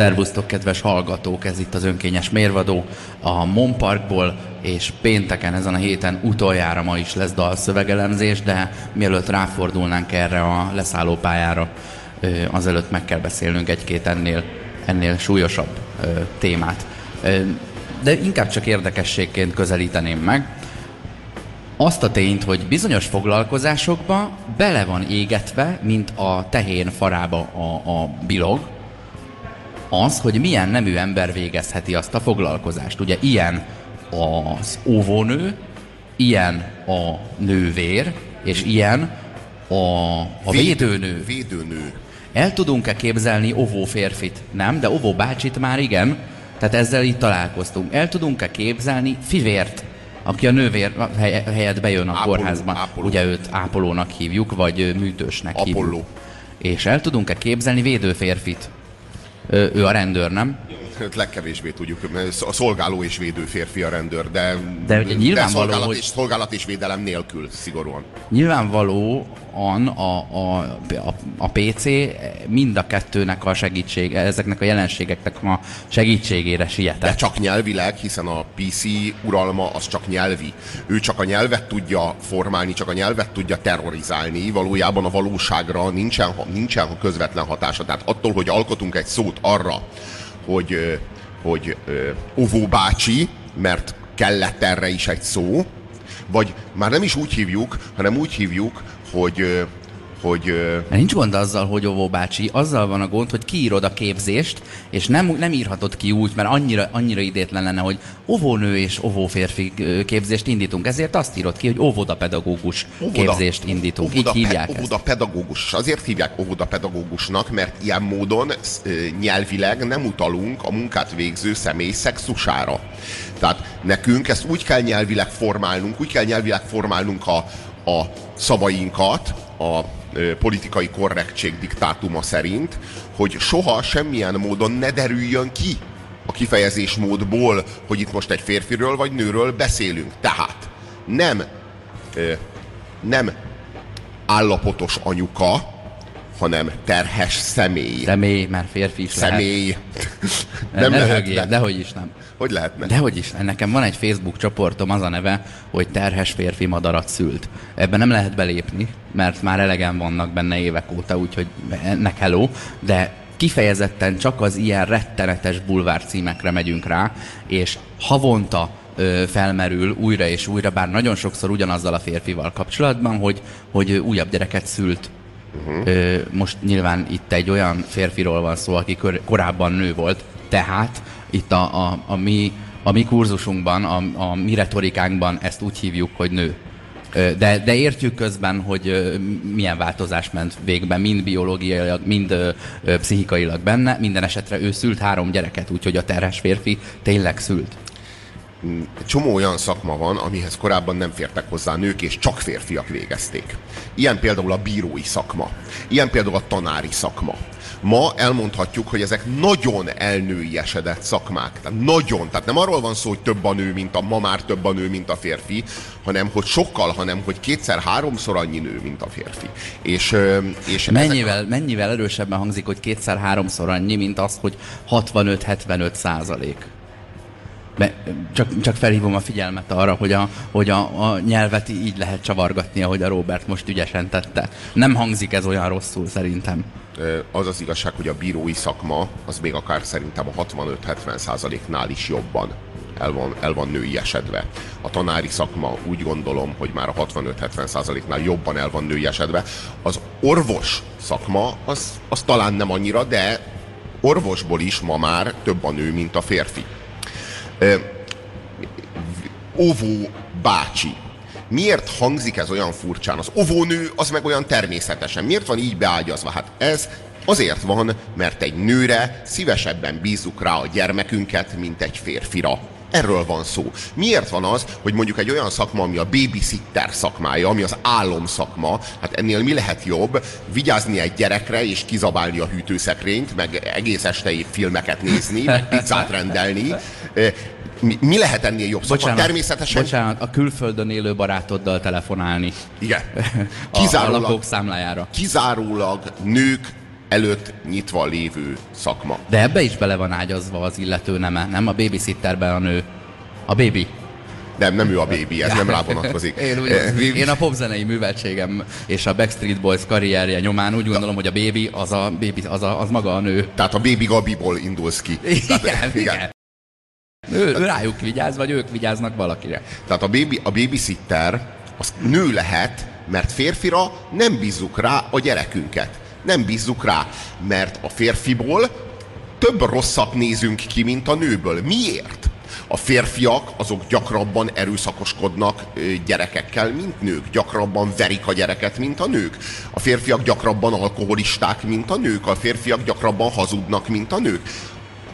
Szervusztok, kedves hallgatók! Ez itt az önkényes mérvadó a Mon Parkból, és pénteken ezen a héten utoljára ma is lesz dalszövegelemzés, de mielőtt ráfordulnánk erre a leszállópályára, azelőtt meg kell beszélnünk egy-két ennél, ennél súlyosabb témát. De inkább csak érdekességként közelíteném meg azt a tényt, hogy bizonyos foglalkozásokba bele van égetve, mint a tehén farába a, a bilog, az, hogy milyen nemű ember végezheti azt a foglalkozást. Ugye ilyen az óvónő, ilyen a nővér, és ilyen a, a védőnő. Védőnő. El tudunk-e képzelni ovó férfit? Nem, de ovó bácsit már igen. Tehát ezzel itt találkoztunk. El tudunk-e képzelni fivért? aki a nővér helyett bejön a Ápoló, kórházba. Ápoló. Ugye őt ápolónak hívjuk, vagy műtősnek Apolló. hívjuk. És el tudunk-e képzelni védőférfit? Ő, a rendőr, nem? Legkevésbé tudjuk, mert a szolgáló és védő férfi a rendőr, de, de, ugye nyilvánvaló, de szolgálat, hogy... és, szolgálat és védelem nélkül, szigorúan. Nyilvánvalóan a, a, a, a PC mind a kettőnek a segítség, ezeknek a jelenségeknek a segítségére sietett. De csak nyelvileg, hiszen a PC uralma az csak nyelvi. Ő csak a nyelvet tudja formálni, csak a nyelvet tudja terrorizálni, valójában a valóságra nincsen, nincsen közvetlen hatása. Tehát attól, hogy alkotunk egy szót arra, hogy, hogy Ovó bácsi, mert kellett erre is egy szó, vagy már nem is úgy hívjuk, hanem úgy hívjuk, hogy hogy... Nincs gond azzal, hogy Ovó bácsi, azzal van a gond, hogy kiírod a képzést, és nem, nem írhatod ki úgy, mert annyira, annyira idétlen lenne, hogy óvónő és óvóférfi képzést indítunk. Ezért azt írod ki, hogy óvoda pedagógus óvoda, képzést indítunk. Óvoda, Így hívják pe, óvoda pedagógus. Azért hívják óvoda pedagógusnak, mert ilyen módon nyelvileg nem utalunk a munkát végző személy szexusára. Tehát nekünk ezt úgy kell nyelvileg formálnunk, úgy kell nyelvileg formálnunk a, a szavainkat, a politikai korrektség diktátuma szerint, hogy soha semmilyen módon ne derüljön ki a kifejezés módból, hogy itt most egy férfiről vagy nőről beszélünk. Tehát nem, nem állapotos anyuka, hanem terhes személy. Személy, mert férfi is Személy. nem, nem lehet. Dehogy is nem. Hogy lehetne? Dehogy is. Nekem van egy Facebook csoportom, az a neve, hogy terhes férfi madarat szült. Ebben nem lehet belépni, mert már elegen vannak benne évek óta, úgyhogy ennek hello, de kifejezetten csak az ilyen rettenetes bulvár címekre megyünk rá, és havonta felmerül újra és újra, bár nagyon sokszor ugyanazzal a férfival kapcsolatban, hogy, hogy újabb gyereket szült. Uh-huh. Most nyilván itt egy olyan férfiról van szó, aki kor, korábban nő volt, tehát itt a, a, a, mi, a mi kurzusunkban, a, a mi retorikánkban ezt úgy hívjuk, hogy nő. De, de értjük közben, hogy milyen változás ment végbe, mind biológiailag, mind pszichikailag benne. Minden esetre ő szült három gyereket, úgyhogy a terhes férfi tényleg szült. Egy csomó olyan szakma van, amihez korábban nem fértek hozzá nők, és csak férfiak végezték. Ilyen például a bírói szakma. Ilyen például a tanári szakma ma elmondhatjuk, hogy ezek nagyon elnőiesedett szakmák. Tehát nagyon. Tehát nem arról van szó, hogy több a nő, mint a ma már több a nő, mint a férfi, hanem hogy sokkal, hanem hogy kétszer-háromszor annyi nő, mint a férfi. És, és mennyivel, a... mennyivel erősebben hangzik, hogy kétszer-háromszor annyi, mint az, hogy 65-75 százalék. Csak, csak felhívom a figyelmet arra, hogy, a, hogy a, a nyelvet így lehet csavargatni, ahogy a Robert most ügyesen tette. Nem hangzik ez olyan rosszul szerintem az az igazság, hogy a bírói szakma az még akár szerintem a 65-70 százaléknál is jobban el van, el van női esedve. A tanári szakma úgy gondolom, hogy már a 65-70 százaléknál jobban el van női esedve. Az orvos szakma az, az talán nem annyira, de orvosból is ma már több a nő, mint a férfi. Óvó bácsi Miért hangzik ez olyan furcsán? Az ovónő az meg olyan természetesen. Miért van így beágyazva? Hát ez azért van, mert egy nőre szívesebben bízzuk rá a gyermekünket, mint egy férfira. Erről van szó. Miért van az, hogy mondjuk egy olyan szakma, ami a babysitter szakmája, ami az álom szakma, hát ennél mi lehet jobb? Vigyázni egy gyerekre és kizabálni a hűtőszekrényt, meg egész este filmeket nézni, meg pizzát rendelni mi, mi lehet ennél jobb szakma? Bocsánat, Természetesen... Bocsánat, a külföldön élő barátoddal telefonálni. Igen. Kizárólag, a, a lakók számlájára. Kizárólag nők előtt nyitva lévő szakma. De ebbe is bele van ágyazva az illető neme, nem? A babysitterben a nő. A baby. Nem, nem ő a baby, ez nem rá vonatkozik. Én, úgy, én a popzenei műveltségem és a Backstreet Boys karrierje nyomán úgy gondolom, hogy a baby az, a baby, az, a, az maga a nő. Tehát a baby Gabiból indulsz ki. Tehát, igen, igen. Ő, ő rájuk vigyáz, vagy ők vigyáznak valakire. Tehát a, baby, a babysitter az nő lehet, mert férfira nem bízzuk rá a gyerekünket. Nem bízzuk rá, mert a férfiból több rosszat nézünk ki, mint a nőből. Miért? A férfiak azok gyakrabban erőszakoskodnak gyerekekkel, mint nők. Gyakrabban verik a gyereket, mint a nők. A férfiak gyakrabban alkoholisták, mint a nők. A férfiak gyakrabban hazudnak, mint a nők.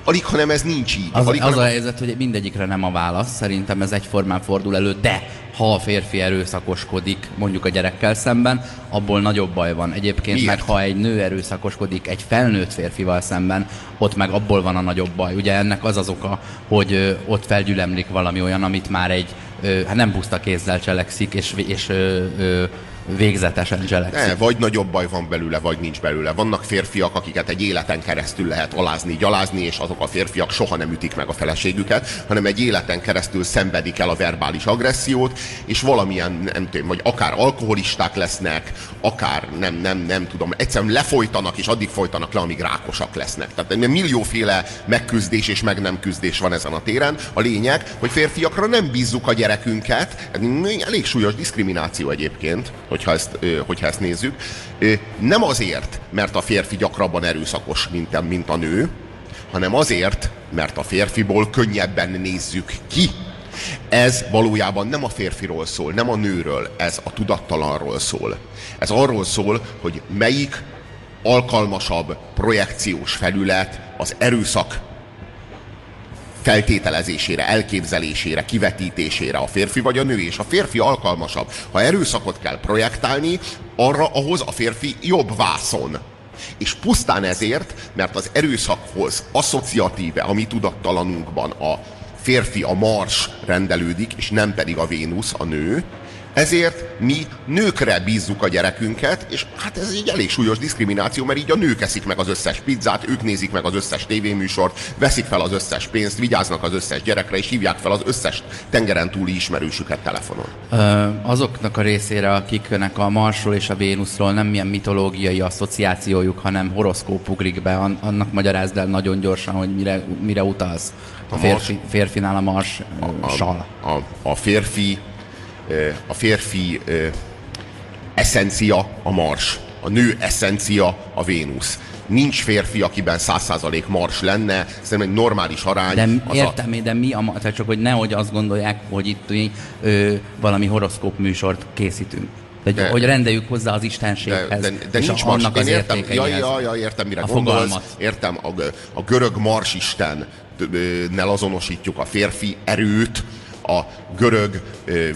Alig, hanem ez nincs így. Az, Alig, az hanem... a helyzet, hogy mindegyikre nem a válasz. Szerintem ez egyformán fordul elő, de ha a férfi erőszakoskodik mondjuk a gyerekkel szemben, abból nagyobb baj van. Egyébként Miért? meg ha egy nő erőszakoskodik egy felnőtt férfival szemben, ott meg abból van a nagyobb baj. Ugye ennek az az oka, hogy ö, ott felgyülemlik valami olyan, amit már egy ö, hát nem puszta kézzel cselekszik, és, és ö, ö, végzetesen cselekszik. Ne, vagy nagyobb baj van belőle, vagy nincs belőle. Vannak férfiak, akiket egy életen keresztül lehet alázni, gyalázni, és azok a férfiak soha nem ütik meg a feleségüket, hanem egy életen keresztül szenvedik el a verbális agressziót, és valamilyen, nem tudom, vagy akár alkoholisták lesznek, akár nem, nem, nem tudom, egyszerűen lefolytanak, és addig folytanak le, amíg rákosak lesznek. Tehát millióféle megküzdés és meg nem küzdés van ezen a téren. A lényeg, hogy férfiakra nem bízzuk a gyerekünket, elég súlyos diszkrimináció egyébként, hogyha ezt, hogyha ezt nézzük. Nem azért, mert a férfi gyakrabban erőszakos, mint a, mint a nő, hanem azért, mert a férfiból könnyebben nézzük ki. Ez valójában nem a férfiról szól, nem a nőről, ez a tudattalanról szól. Ez arról szól, hogy melyik alkalmasabb projekciós felület az erőszak feltételezésére, elképzelésére, kivetítésére a férfi vagy a nő, és a férfi alkalmasabb. Ha erőszakot kell projektálni, arra ahhoz a férfi jobb vászon. És pusztán ezért, mert az erőszakhoz asszociatíve, ami tudattalanunkban a férfi, a mars rendelődik, és nem pedig a Vénusz, a nő, ezért mi nőkre bízzuk a gyerekünket, és hát ez egy elég súlyos diszkrimináció, mert így a nők eszik meg az összes pizzát, ők nézik meg az összes tévéműsort, veszik fel az összes pénzt, vigyáznak az összes gyerekre, és hívják fel az összes tengeren túli ismerősüket telefonon. Ö, azoknak a részére, akiknek a Marsról és a Vénuszról nem milyen mitológiai asszociációjuk, hanem horoszkóp ugrik be, an- annak magyarázd el nagyon gyorsan, hogy mire, mire utalsz. A, A férfi, férfinál a Mars a, A, sal. a, a férfi, a férfi eszencia a mars, a nő eszencia a Vénusz. Nincs férfi, akiben 100% mars lenne, szerintem egy normális arány. De értem, de mi a, ma- tehát csak hogy nehogy azt gondolják, hogy itt ö, valami horoszkóp műsort készítünk. De, De- hogy rendeljük hozzá az de, istenséghez, de, de és nincs a- mars. annak Én az értem, ja, ja, ja, értem, mire A gondolsz. fogalmat. Értem, a, a görög marsisten nel azonosítjuk a férfi erőt, a görög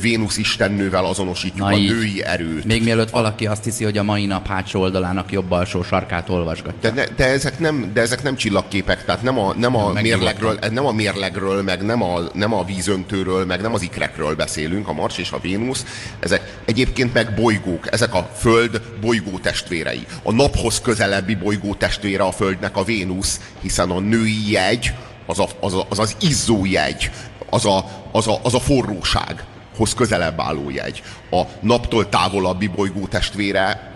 Vénusz istennővel azonosítjuk Na a így. női erőt. Még mielőtt valaki azt hiszi, hogy a mai nap hátsó oldalának jobb alsó sarkát olvasgatja. De, ne, de, ezek nem, de ezek nem csillagképek, tehát nem a, nem a, Nem, mérlegről, nem a mérlegről, meg nem a, nem a vízöntőről, meg nem az ikrekről beszélünk, a Mars és a Vénusz. Ezek egyébként meg bolygók, ezek a Föld bolygó testvérei. A naphoz közelebbi bolygó testvére a Földnek a Vénusz, hiszen a női jegy az a, az, a, az, az izzó jegy, az a, az a, az a forróság hoz közelebb álló jegy. A naptól távolabbi bolygó testvére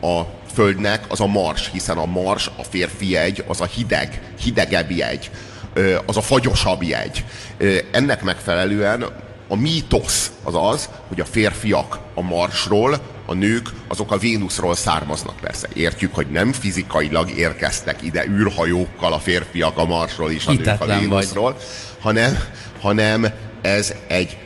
a, a Földnek az a Mars, hiszen a Mars, a férfi jegy, az a hideg, hidegebb jegy, az a fagyosabb jegy. Ennek megfelelően a mítosz az az, hogy a férfiak a Marsról, a nők azok a Vénuszról származnak persze. Értjük, hogy nem fizikailag érkeztek ide űrhajókkal a férfiak a Marsról és a nők a Hitetlen vagy. Vénuszról, hanem, hanem ez egy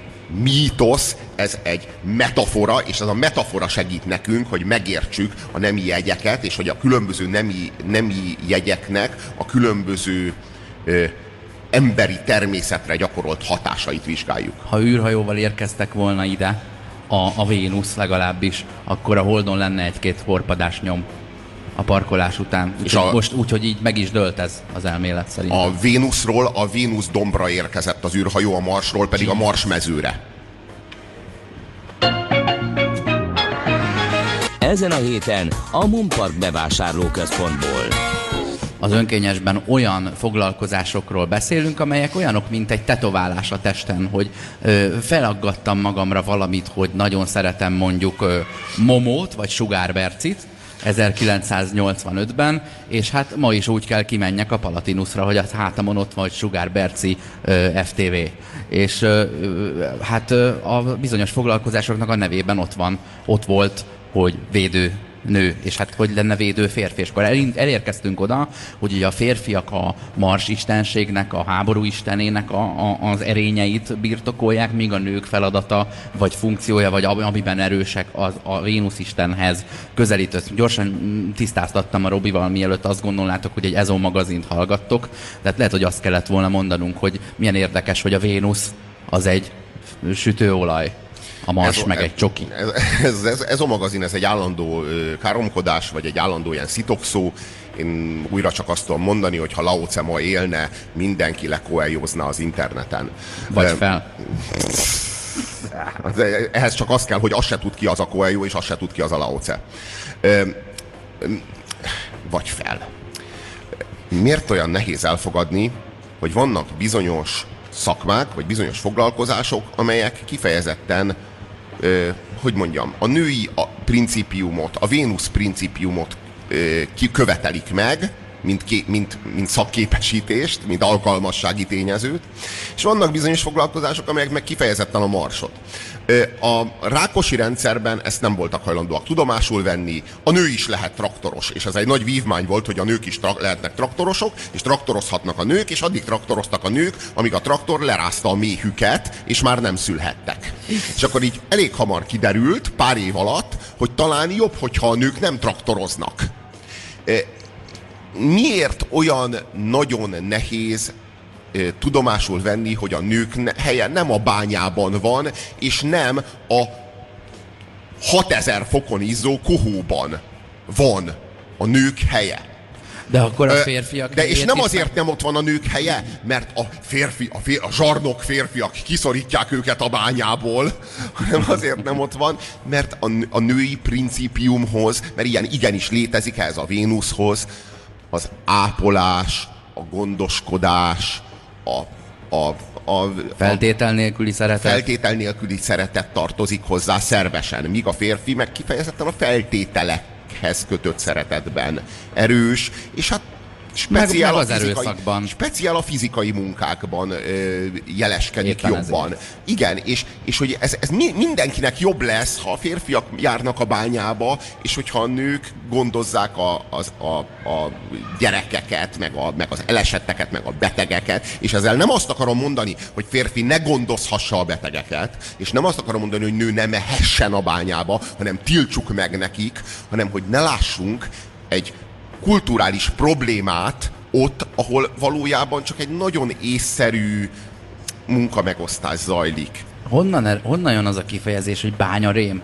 mítosz, ez egy metafora, és ez a metafora segít nekünk, hogy megértsük a nemi jegyeket, és hogy a különböző nemi, nemi jegyeknek a különböző ö, emberi természetre gyakorolt hatásait vizsgáljuk. Ha űrhajóval érkeztek volna ide, a, a Vénusz legalábbis, akkor a Holdon lenne egy-két horpadás nyom a parkolás után. És a- Most úgyhogy így meg is dölt ez az elmélet szerint. A Vénuszról a Vénusz dombra érkezett az űrhajó, a Marsról pedig a Mars mezőre. Ezen a héten a Mumpark bevásárlóközpontból. Az önkényesben olyan foglalkozásokról beszélünk, amelyek olyanok, mint egy tetoválás a testen, hogy ö, felaggattam magamra valamit, hogy nagyon szeretem mondjuk ö, Momót vagy Sugárbercit, 1985-ben, és hát ma is úgy kell kimenjek a Palatinusra, hogy az hátamon ott van, hogy Sugár FTV. És hát a bizonyos foglalkozásoknak a nevében ott van, ott volt, hogy védő nő, és hát hogy lenne védő férfi. És akkor elérkeztünk oda, hogy ugye a férfiak a Mars istenségnek, a háború istenének a, a, az erényeit birtokolják, míg a nők feladata, vagy funkciója, vagy amiben erősek az a Vénusz istenhez közelítő. Gyorsan tisztáztattam a Robival, mielőtt azt gondolnátok, hogy egy EZO magazint hallgattok, tehát lehet, hogy azt kellett volna mondanunk, hogy milyen érdekes, hogy a Vénusz az egy sütőolaj a Mars ez, meg ez, egy csoki. Ez, ez, ez, a magazin, ez egy állandó káromkodás, vagy egy állandó ilyen szitokszó. Én újra csak azt tudom mondani, hogy ha Lao Tse ma élne, mindenki lekoeljozna az interneten. Vagy fel. Ehhez csak az kell, hogy azt se tud ki az a Coelho, és azt se tud ki az a Lao Tse. Vagy fel. Miért olyan nehéz elfogadni, hogy vannak bizonyos szakmák, vagy bizonyos foglalkozások, amelyek kifejezetten hogy mondjam, a női a principiumot, a Vénusz principiumot ö, kikövetelik meg, mint, ké, mint, mint szakképesítést, mint alkalmassági tényezőt, és vannak bizonyos foglalkozások, amelyek meg kifejezetten a marsot. A rákosi rendszerben ezt nem voltak hajlandóak tudomásul venni. A nő is lehet traktoros, és ez egy nagy vívmány volt, hogy a nők is tra- lehetnek traktorosok, és traktorozhatnak a nők, és addig traktoroztak a nők, amíg a traktor lerázta a méhüket, és már nem szülhettek. És akkor így elég hamar kiderült, pár év alatt, hogy talán jobb, hogyha a nők nem traktoroznak. Miért olyan nagyon nehéz tudomásul venni, hogy a nők helye nem a bányában van, és nem a 6000 fokon izzó kohóban van a nők helye. De akkor a férfiak... De és nem azért nem ott van a nők helye, mert a férfi, a, fér, a zsarnok férfiak kiszorítják őket a bányából, hanem azért nem ott van, mert a, a női principiumhoz, mert ilyen igenis létezik ez a Vénuszhoz, az ápolás, a gondoskodás, a, a, a, feltétel nélküli szeretet. Feltétel nélküli szeretet tartozik hozzá szervesen, míg a férfi meg kifejezetten a feltételekhez kötött szeretetben erős, és hát speciál, meg, meg az fizikai, erőszakban. speciál a fizikai munkákban ö, jeleskedik Éppen jobban. Ezért. Igen, és, és hogy ez, ez mindenkinek jobb lesz, ha a férfiak járnak a bányába, és hogyha a nők gondozzák a, az, a, a gyerekeket, meg, a, meg az elesetteket, meg a betegeket, és ezzel nem azt akarom mondani, hogy férfi ne gondozhassa a betegeket, és nem azt akarom mondani, hogy nő ne mehessen a bányába, hanem tiltsuk meg nekik, hanem hogy ne lássunk egy kulturális problémát ott, ahol valójában csak egy nagyon észszerű munkamegosztás zajlik. Honnan, er, honnan jön az a kifejezés, hogy bányarém?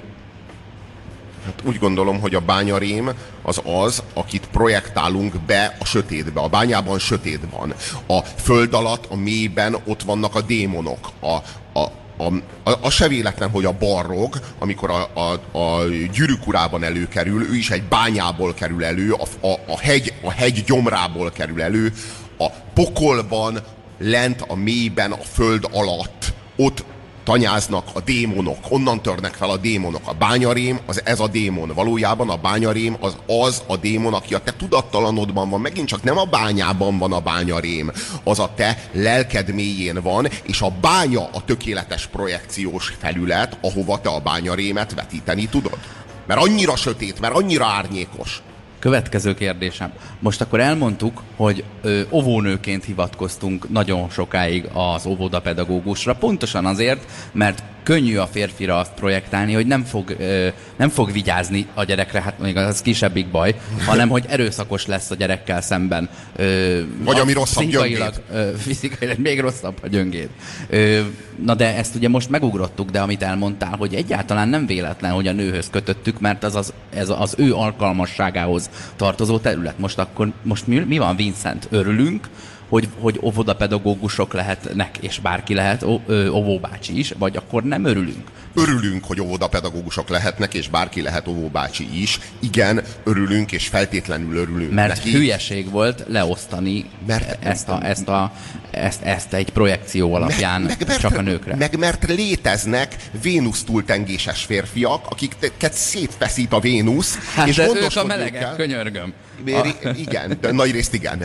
Hát úgy gondolom, hogy a bányarém az az, akit projektálunk be a sötétbe. A bányában sötét van. A föld alatt, a mélyben ott vannak a démonok. A, a, a, a, a se véletlen, hogy a barrog, amikor a, a, a gyűrűk előkerül, ő is egy bányából kerül elő, a, a, a, hegy, a hegy gyomrából kerül elő, a pokolban, lent a mélyben, a föld alatt, ott tanyáznak a démonok, onnan törnek fel a démonok. A bányarém az ez a démon. Valójában a bányarém az az a démon, aki a te tudattalanodban van. Megint csak nem a bányában van a bányarém, az a te lelked mélyén van, és a bánya a tökéletes projekciós felület, ahova te a bányarémet vetíteni tudod. Mert annyira sötét, mert annyira árnyékos. Következő kérdésem. Most akkor elmondtuk, hogy ö, óvónőként hivatkoztunk nagyon sokáig az óvodapedagógusra, pontosan azért, mert könnyű a férfira azt projektálni, hogy nem fog, ö, nem fog vigyázni a gyerekre, hát még az kisebbik baj, hanem hogy erőszakos lesz a gyerekkel szemben. Ö, Vagy ami rosszabb fizikailag, ö, fizikailag még rosszabb a gyöngéd. Ö, na de ezt ugye most megugrottuk, de amit elmondtál, hogy egyáltalán nem véletlen, hogy a nőhöz kötöttük, mert az az, ez az ő alkalmasságához tartozó terület. Most akkor most mi, mi van, Vincent? Örülünk, hogy, hogy óvodapedagógusok lehetnek, és bárki lehet, ó, ö, óvóbácsi is, vagy akkor nem örülünk? Örülünk, hogy óvodapedagógusok lehetnek, és bárki lehet óvóbácsi is. Igen, örülünk, és feltétlenül örülünk Mert neki. hülyeség volt leosztani Mert- ezt, a, ezt, a, ezt, ezt egy projekció alapján csak a nőkre. Meg mert léteznek Vénusz túltengéses férfiak, akiket szétfeszít a Vénusz, Hát és de ők a melegek, kell. könyörgöm. Méri, igen, de nagy részt igen.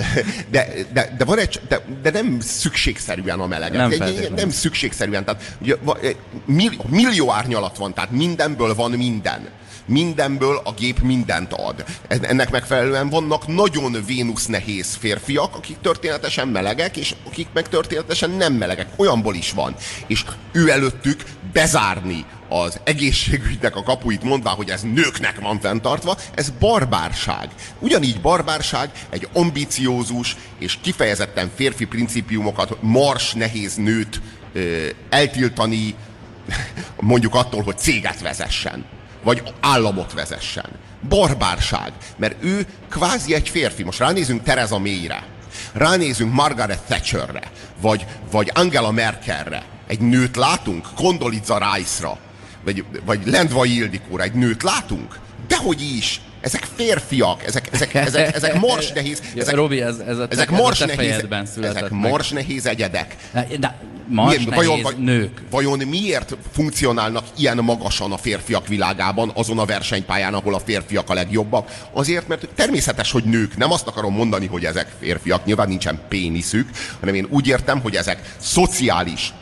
De, de, de, van egy, de, de nem szükségszerűen a melegek. Nem Egy- nem szükségszerűen. Tehát ugye, va- mill- millió árnyalat van, tehát mindenből van minden. Mindenből a gép mindent ad. En- Ennek megfelelően vannak nagyon Vénusz nehéz férfiak, akik történetesen melegek, és akik meg történetesen nem melegek. Olyanból is van. És ő előttük bezárni az egészségügynek a kapuit mondva, hogy ez nőknek van fenntartva, ez barbárság. Ugyanígy barbárság egy ambiciózus és kifejezetten férfi principiumokat, mars nehéz nőt ö, eltiltani, mondjuk attól, hogy céget vezessen, vagy államot vezessen. Barbárság, mert ő kvázi egy férfi. Most ránézünk Tereza Mayre, ránézünk Margaret Thatcherre, vagy, vagy Angela Merkelre. Egy nőt látunk? Condoleezza Rice-ra, vagy, vagy Lendvai Ildikóra. Egy nőt látunk? Dehogy is! Ezek férfiak, ezek, ezek, ezek, ezek mars nehéz, ezek, Robi, ez, ez a, ezek ez mars a te nehéz, ezek mars nehéz egyedek. De, de mars Miért- nehéz nők. Vajon miért funkcionálnak ilyen magasan a férfiak világában, azon a versenypályán, ahol a férfiak a legjobbak? Azért, mert természetes, hogy nők. Nem azt akarom mondani, hogy ezek férfiak, nyilván nincsen péniszük, hanem én úgy értem, hogy ezek szociális,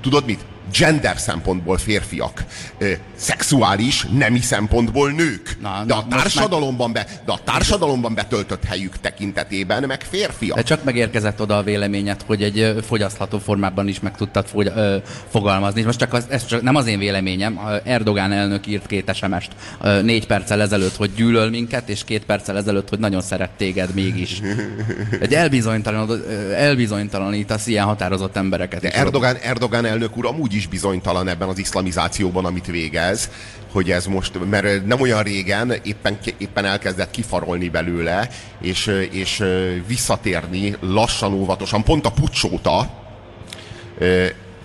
tudod mit? Gender szempontból férfiak, ö, szexuális, nemi szempontból nők. Na, de, na, a most társadalomban be, de a társadalomban betöltött helyük tekintetében meg férfiak. De csak megérkezett oda a véleményed, hogy egy fogyasztható formában is meg tudtad fogy, ö, fogalmazni. Most csak az, ez csak nem az én véleményem. Erdogán elnök írt két SMS-t ö, négy perccel ezelőtt, hogy gyűlöl minket, és két perccel ezelőtt, hogy nagyon szeret téged mégis. Egy elbizonytalanod, ö, elbizonytalanítasz ilyen határozott embereket. De Erdogán, Erdogán elnök úr amúgy is bizonytalan ebben az iszlamizációban, amit végez, hogy ez most, mert nem olyan régen éppen, éppen elkezdett kifarolni belőle, és, és visszatérni lassan, óvatosan, pont a pucsóta,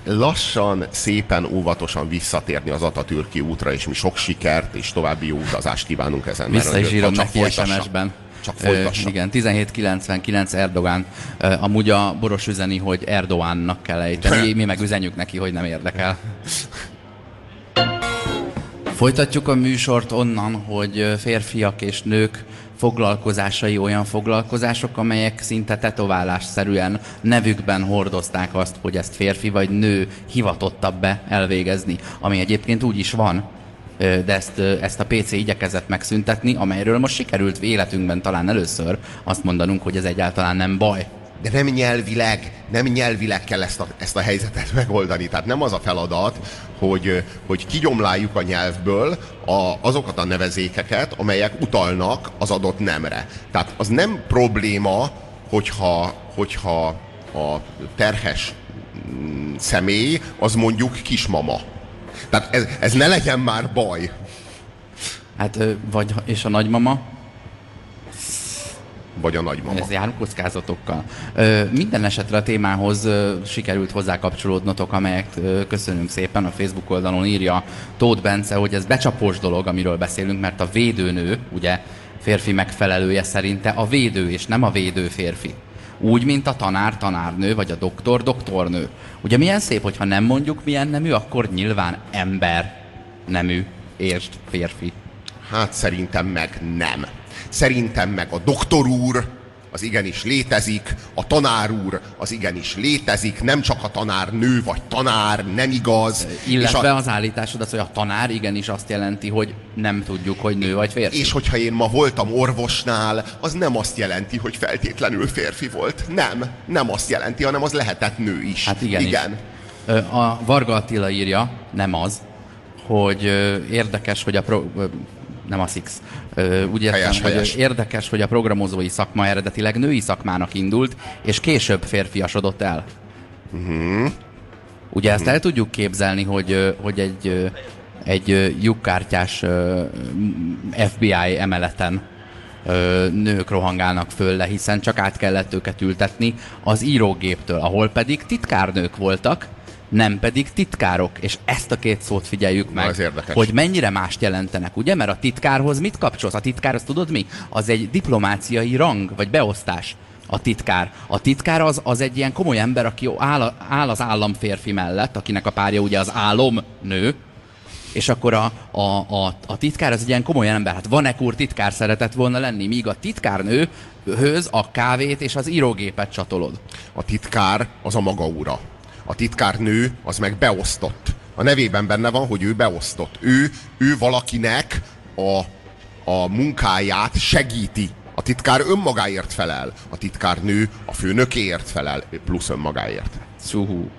lassan, szépen, óvatosan visszatérni az Atatürki útra, és mi sok sikert és további jó utazást kívánunk ezen. Vissza is írom neki folytassa. SMS-ben. Csak folytassa. Igen, 1799 Erdogán. Amúgy a Boros üzeni, hogy Erdoánnak kell ejteni, mi meg üzenjük neki, hogy nem érdekel. Folytatjuk a műsort onnan, hogy férfiak és nők foglalkozásai olyan foglalkozások, amelyek szinte tetoválásszerűen nevükben hordozták azt, hogy ezt férfi vagy nő hivatottabb be elvégezni, ami egyébként úgy is van, de ezt, ezt a PC igyekezett megszüntetni, amelyről most sikerült életünkben talán először azt mondanunk, hogy ez egyáltalán nem baj. De nem nyelvileg, nem nyelvileg kell ezt a, ezt a helyzetet megoldani. Tehát nem az a feladat, hogy, hogy kigyomláljuk a nyelvből a, azokat a nevezékeket, amelyek utalnak az adott nemre. Tehát az nem probléma, hogyha, hogyha a terhes mm, személy az mondjuk kismama. Tehát ez, ez ne legyen már baj. Hát, vagy, és a nagymama, Vagy a nagymama. ez jár kockázatokkal. Minden esetre a témához sikerült hozzá kapcsolódnotok, amelyek köszönünk szépen a Facebook oldalon írja Tóth Bence, hogy ez becsapós dolog, amiről beszélünk, mert a védőnő, ugye férfi megfelelője szerinte a védő, és nem a védő férfi. Úgy, mint a tanár, tanárnő, vagy a doktor, doktornő. Ugye milyen szép, hogyha nem mondjuk milyen nemű, akkor nyilván ember nemű, értsd, férfi. Hát szerintem meg nem. Szerintem meg a doktor úr az igenis létezik, a tanár úr az igenis létezik, nem csak a tanár nő vagy tanár, nem igaz. Illetve és, a, az állításod az, hogy a tanár igenis azt jelenti, hogy nem tudjuk, hogy nő vagy férfi. és hogyha én ma voltam orvosnál, az nem azt jelenti, hogy feltétlenül férfi volt. Nem, nem azt jelenti, hanem az lehetett nő is. Hát igen, igen. Is. A Varga Attila írja, nem az, hogy érdekes, hogy a pro, nem a Six. Úgy értem, Helyes, hogy helyes. érdekes, hogy a programozói szakma eredetileg női szakmának indult, és később férfiasodott el. Uh-huh. Ugye ezt el tudjuk képzelni, hogy, hogy egy, egy lyukkártyás FBI emeleten nők rohangálnak föl le, hiszen csak át kellett őket ültetni az írógéptől, ahol pedig titkárnők voltak, nem pedig titkárok. És ezt a két szót figyeljük meg, érdekes. hogy mennyire mást jelentenek, ugye? Mert a titkárhoz mit kapcsolsz? A titkár, azt tudod mi? Az egy diplomáciai rang, vagy beosztás. A titkár. A titkár az, az egy ilyen komoly ember, aki áll, áll az államférfi mellett, akinek a párja ugye az álomnő, és akkor a, a, a, a titkár az egy ilyen komoly ember. Hát van úr titkár szeretett volna lenni, míg a titkárnőhöz a kávét és az írógépet csatolod. A titkár az a maga ura. A titkárnő az meg beosztott. A nevében benne van, hogy ő beosztott. Ő, ő valakinek a, a munkáját segíti. A titkár önmagáért felel. A titkárnő a főnökéért felel, plusz önmagáért. Szuhú.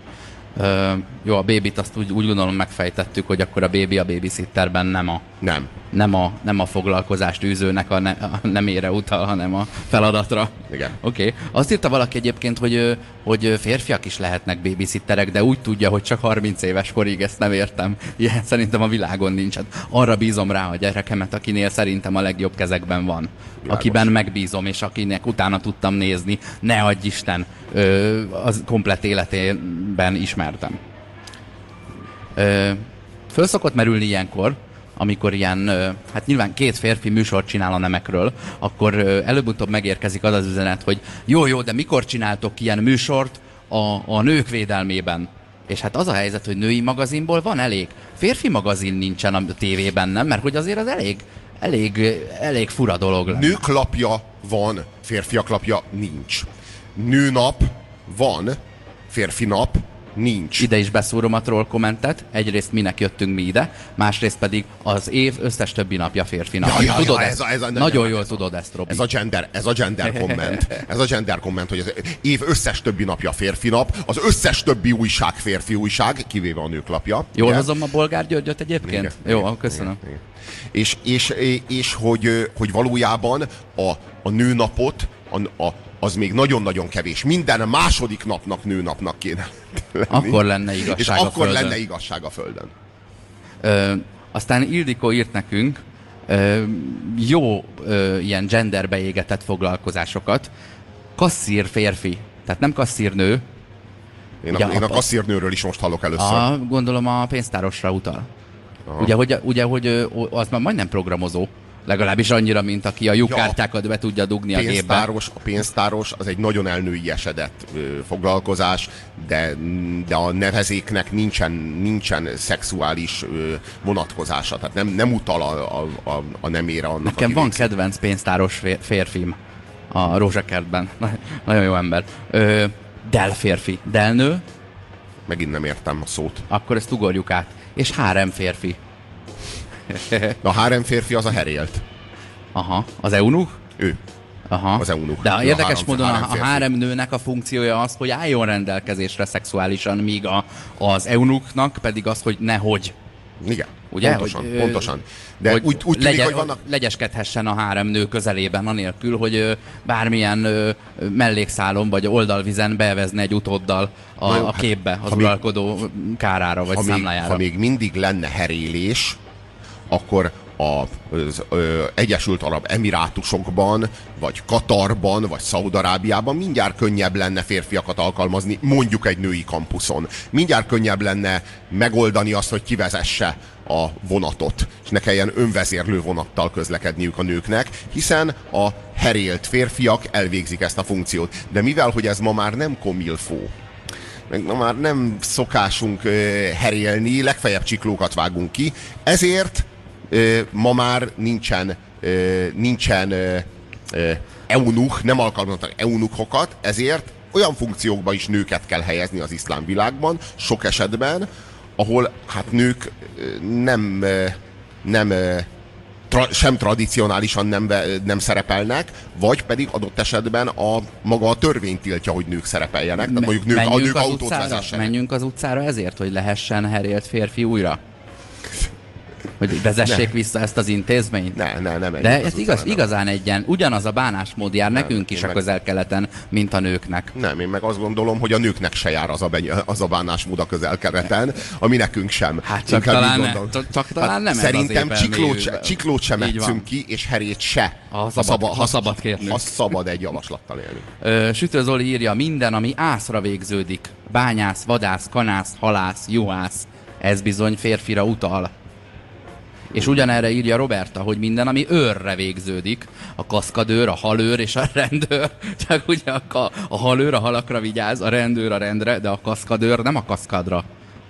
Ö, jó, a bébit azt úgy, úgy gondolom megfejtettük, hogy akkor a bébi a babysitterben nem a, Nem. nem a, nem a foglalkozást űzőnek a, ne, a nemére utal, hanem a feladatra. Igen. Oké. Okay. Azt írta valaki egyébként, hogy, hogy férfiak is lehetnek babysitterek, de úgy tudja, hogy csak 30 éves korig, ezt nem értem. Ilyen szerintem a világon nincs. Hát arra bízom rá a gyerekemet, akinél szerintem a legjobb kezekben van. Világos. Akiben megbízom, és akinek utána tudtam nézni, ne adj Isten, ö, az komplet életében ismertem. Ö, föl szokott merülni ilyenkor, amikor ilyen, hát nyilván két férfi műsort csinál a nemekről, akkor előbb-utóbb megérkezik az az üzenet, hogy jó, jó, de mikor csináltok ilyen műsort a, a nők védelmében? És hát az a helyzet, hogy női magazinból van elég. Férfi magazin nincsen a tévében, nem? Mert hogy azért az elég, elég, elég fura dolog lenne. Nők lapja van, férfiak lapja nincs. Nőnap van, férfi nap nincs. Ide is beszúrom a troll kommentet. Egyrészt minek jöttünk mi ide, másrészt pedig az év összes többi napja férfi nap. Ja, ja, tudod ja, ezt? ez a- ez a- Nagyon nem, jól ez a- tudod ezt, Robi. Ez a gender, ez a gender komment. Ez a gender komment, hogy az év összes többi napja férfi nap, az összes többi újság férfi újság, kivéve a nők lapja. Jól ugye? hozom a Bolgár Györgyöt egyébként? Igen, Jó, igen, köszönöm. igen, igen. És, és, és hogy, hogy valójában a, a nőnapot a, a, az még nagyon-nagyon kevés. Minden második napnak nőnapnak kéne lenni. Akkor lenne igazság És a akkor Földön. lenne igazság a Földön. Ö, aztán Ildikó írt nekünk ö, jó ö, ilyen genderbe égetett foglalkozásokat. Kasszír férfi, tehát nem kasszír nő, Én, Ugye a, én a a- kasszírnőről is most hallok először. a, gondolom a pénztárosra utal. Ugye, hogy, ugye, hogy az már majdnem programozó, legalábbis annyira, mint aki a lyukkártyákat be tudja dugni a gépbe. a pénztáros az egy nagyon elnői esedett ö, foglalkozás, de, de a nevezéknek nincsen, nincsen szexuális ö, vonatkozása, tehát nem, nem utal a, a, a, a nemére annak, Nekem van végzi. kedvenc pénztáros fér- férfim a Rózsakertben. Na- Nagyon jó ember. Ö, Del férfi. Del nő, Megint nem értem a szót. akkor ezt ugorjuk át. És hárem férfi. De a hárem férfi az a herélt. Aha. Az eunuch? Ő. Aha. Az eunuch. De a érdekes hárem- módon a, a hárem nőnek a funkciója az, hogy álljon rendelkezésre szexuálisan, míg a, az eunuchnak pedig az, hogy nehogy. Igen, Ugye? pontosan, Hogy, pontosan. De úgy, úgy tűnik, legye- hogy vannak... legyeskedhessen a hárem nő közelében, anélkül, hogy bármilyen mellékszálon vagy oldalvizen bevezne egy utóddal a, jó, a hát, képbe az még- uralkodó kárára vagy ha még, számlájára. ha még mindig lenne herélés, akkor az, Egyesült Arab Emirátusokban, vagy Katarban, vagy Szaudarábiában mindjárt könnyebb lenne férfiakat alkalmazni, mondjuk egy női kampuszon. Mindjárt könnyebb lenne megoldani azt, hogy kivezesse a vonatot, és ne kelljen önvezérlő vonattal közlekedniük a nőknek, hiszen a herélt férfiak elvégzik ezt a funkciót. De mivel, hogy ez ma már nem komilfó, meg ma már nem szokásunk herélni, legfeljebb csiklókat vágunk ki, ezért ma már nincsen, nincsen eunuch, nem alkalmaznak eunuchokat, ezért olyan funkciókba is nőket kell helyezni az iszlám világban, sok esetben, ahol hát nők nem, nem tra- sem tradicionálisan nem, nem szerepelnek, vagy pedig adott esetben a maga a törvény tiltja, hogy nők szerepeljenek. Tehát mondjuk nők, a menjünk nők az autót utcára? vezessenek. Menjünk az utcára ezért, hogy lehessen herélt férfi újra? Hogy vezessék Ne. vissza ezt az intézményt? Ne, ne, nem De ez az igaz, nem. igazán egyen, ugyanaz a bánásmód jár nekünk is a meg- közel-keleten, mint a nőknek. Nem, én meg azt gondolom, hogy a nőknek se jár az a, beny- az a bánásmód a közel-keleten, ami nekünk sem. Hát csak Inkább talán ne- csak- csak talán nem ez az Szerintem épp csiklót, se, csiklót sem metszünk ki, és herét se. Ha szabad- ha szabad kérnünk. Ha szabad egy javaslattal élni. Sütő Zoli írja, minden, ami ászra végződik. Bányász, vadász, kanász, halász, juhász. Ez bizony férfira utal. És ugyanerre írja Roberta, hogy minden, ami őrre végződik. A kaszkadőr, a halőr és a rendőr. Csak ugye a, a halőr a halakra vigyáz, a rendőr a rendre, de a kaszkadőr nem a kaszkadra.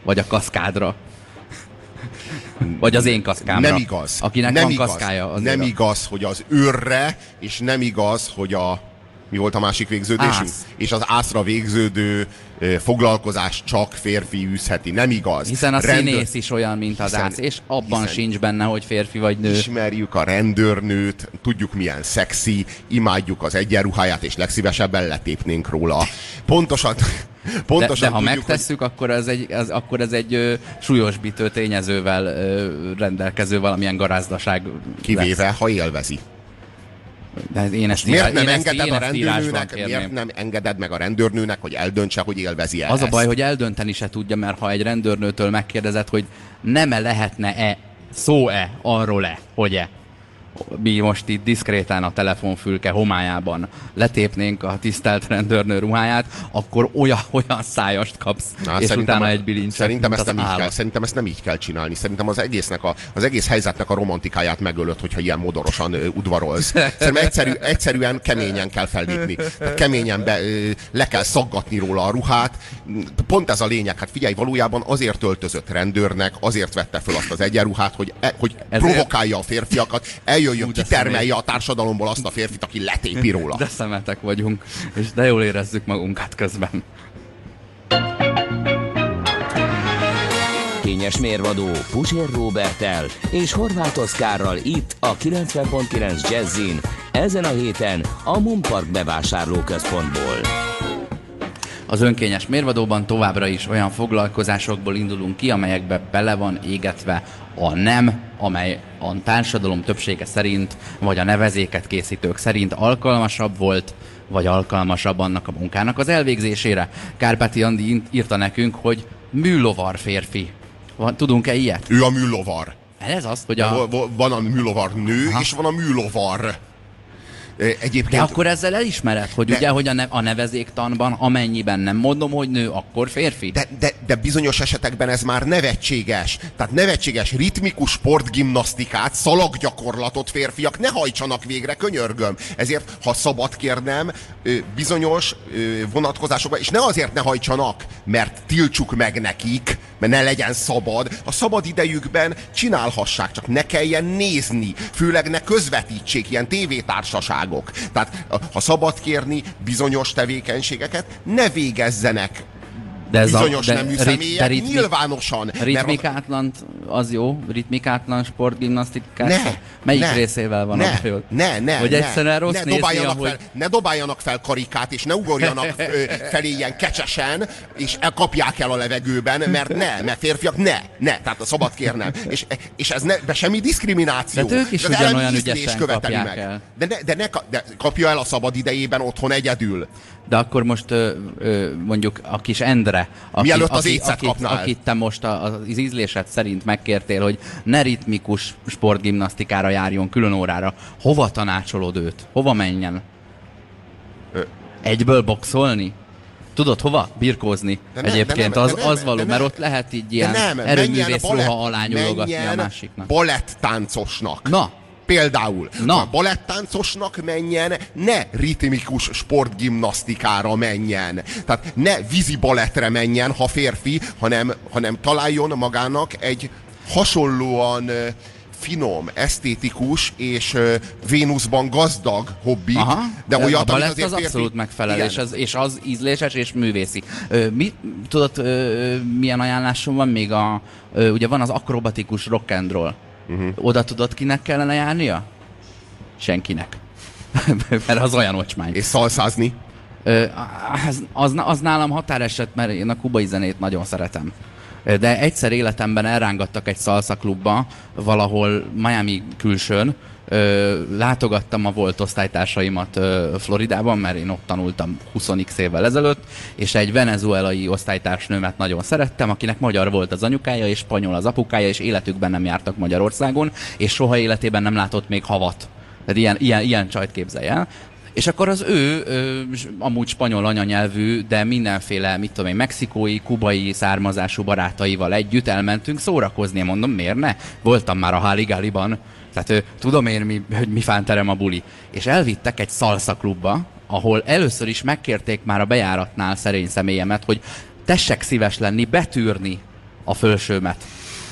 Vagy a kaszkádra. Vagy az én kaszkámra. Nem igaz. Akinek nem van igaz. kaszkája. Az nem igaz, hogy az őrre, és nem igaz, hogy a mi volt a másik végződésünk? Ász. És az ászra végződő foglalkozás csak férfi űzheti. Nem igaz. Hiszen a Rendőr- színész is olyan, mint az Hiszen- ász, és abban hiszen- sincs benne, hogy férfi vagy nő. Ismerjük a rendőrnőt, tudjuk milyen szexi, imádjuk az egyenruháját, és legszívesebben letépnénk róla. Pontosan, De, pontosan de ha tudjuk, megtesszük, akkor ez egy, ez, akkor ez egy ö, súlyosbítő tényezővel ö, rendelkező valamilyen garázdaság hogy lesz. kivéve, ha élvezi. De én ezt, Miért nem én engeded én a rendőrnőnek, miért nem engeded meg a rendőrnőnek, hogy eldöntse, hogy élvezi -e Az a ezt? baj, hogy eldönteni se tudja, mert ha egy rendőrnőtől megkérdezed, hogy nem-e lehetne-e, szó-e, arról-e, hogy-e, mi most itt diszkrétán a telefonfülke homályában letépnénk a tisztelt rendőrnő ruháját, akkor olyan, olyan szájast kapsz, Na, és szerintem utána a- egy bilincset, Szerintem ezt, nem így állat. kell, szerintem ezt nem így kell csinálni. Szerintem az egésznek a, az egész helyzetnek a romantikáját megölöd, hogyha ilyen modorosan ö, udvarolsz. Szerintem egyszerű, egyszerűen keményen kell fellépni. Tehát keményen be, ö, le kell szaggatni róla a ruhát. Pont ez a lényeg. Hát figyelj, valójában azért öltözött rendőrnek, azért vette föl azt az egyenruhát, hogy, e, hogy Ezért- provokálja a férfiakat, eljöjjön, Hú, kitermelje a társadalomból azt a férfit, aki letépi róla. De szemetek vagyunk, és de jól érezzük magunkat közben. Kényes mérvadó Pusér Robertel és Horváth Oszkárral itt a 90.9 Jazzin ezen a héten a Mumpark bevásárlóközpontból. Az önkényes mérvadóban továbbra is olyan foglalkozásokból indulunk ki, amelyekbe bele van égetve a nem, amely a társadalom többsége szerint, vagy a nevezéket készítők szerint alkalmasabb volt, vagy alkalmasabb annak a munkának az elvégzésére. Kárpáti Andi írta nekünk, hogy műlovar férfi. Van, tudunk-e ilyet? Ő a műlovar. Ez az, hogy a... Van a műlovar nő, és van a műlovar. Egyébként... De akkor ezzel elismered, hogy De- ugye, hogy a, ne, a nevezéktanban amennyiben nem mondom, hogy nő, akkor férfi? De, de, de bizonyos esetekben ez már nevetséges. Tehát nevetséges ritmikus sportgimnasztikát, szalaggyakorlatot férfiak ne hajtsanak végre, könyörgöm. Ezért, ha szabad kérnem, bizonyos vonatkozásokban, és ne azért ne hajtsanak, mert tiltsuk meg nekik, mert ne legyen szabad, a szabad idejükben csinálhassák, csak ne kelljen nézni, főleg ne közvetítsék ilyen tévétársaságok. Tehát ha szabad kérni bizonyos tevékenységeket, ne végezzenek De ez bizonyos a, nemű rit- személyek ritmi- nyilvánosan. Ritmikátlan az jó? Ritmikátlan sportgimnasztikát? Ne, Melyik ne, részével van ne, a jó? Ne, ne, Hogy ne, egyszerűen rossz ne nézni, dobáljanak ahogy... fel, ne dobáljanak fel karikát, és ne ugorjanak felé ilyen kecsesen, és elkapják el a levegőben, mert ne, mert férfiak ne, ne, tehát a szabad kérnem. És, és ez ne, de semmi diszkrimináció. De ők is Ez ugyanolyan ügyesen követeli meg. el. De, ne, de, ne, de kapja el a szabad idejében otthon egyedül. De akkor most ö, ö, mondjuk a kis Endre, aki, Mielőtt az aki, akit, kapnál. akit te most az ízlésed szerint megkértél, hogy ne ritmikus sportgimnasztikára járjon külön órára, hova tanácsolod őt? Hova menjen? Ö. Egyből boxolni? Tudod hova? Birkózni. De nem, Egyébként de nem, az, de nem, az való, de mert ott lehet így ilyen nem, erőművész balett- ruha alá nyúlogatni a másiknak. balettáncosnak. Na, Például, Na. ha balettáncosnak menjen, ne ritmikus sportgimnasztikára menjen. Tehát ne vízi balettre menjen, ha férfi, hanem, hanem találjon magának egy hasonlóan finom, esztétikus és Vénuszban gazdag hobbit, Aha, de a olyat, amit balett azért az férfi... abszolút megfelel, Igen. és az, és az ízléses és művészi. Ö, mi, tudod, ö, milyen ajánlásom van még? A, ö, ugye van az akrobatikus rock and roll. Uh-huh. Oda tudod, kinek kellene járnia? Senkinek. Mert az olyan ocsmány. És szalszázni. Ö, az, az, az nálam határeset, mert én a kubai zenét nagyon szeretem. De egyszer életemben elrángattak egy salsa klubba, valahol Miami külsőn, Ö, látogattam a volt osztálytársaimat ö, Floridában, mert én ott tanultam 20 évvel ezelőtt, és egy venezuelai osztálytársnőmet nagyon szerettem, akinek magyar volt az anyukája, és spanyol az apukája, és életükben nem jártak Magyarországon, és soha életében nem látott még havat. Tehát ilyen, ilyen, ilyen csajt képzelj el. És akkor az ő, ö, amúgy spanyol anyanyelvű, de mindenféle, mit tudom én, mexikói, kubai származású barátaival együtt elmentünk szórakozni. Mondom, miért ne? Voltam már a Háligáliban, tehát tudom én, mi, hogy mi fánterem a buli. És elvittek egy szalsza klubba, ahol először is megkérték már a bejáratnál szerény személyemet, hogy tessek szíves lenni, betűrni a fölsőmet.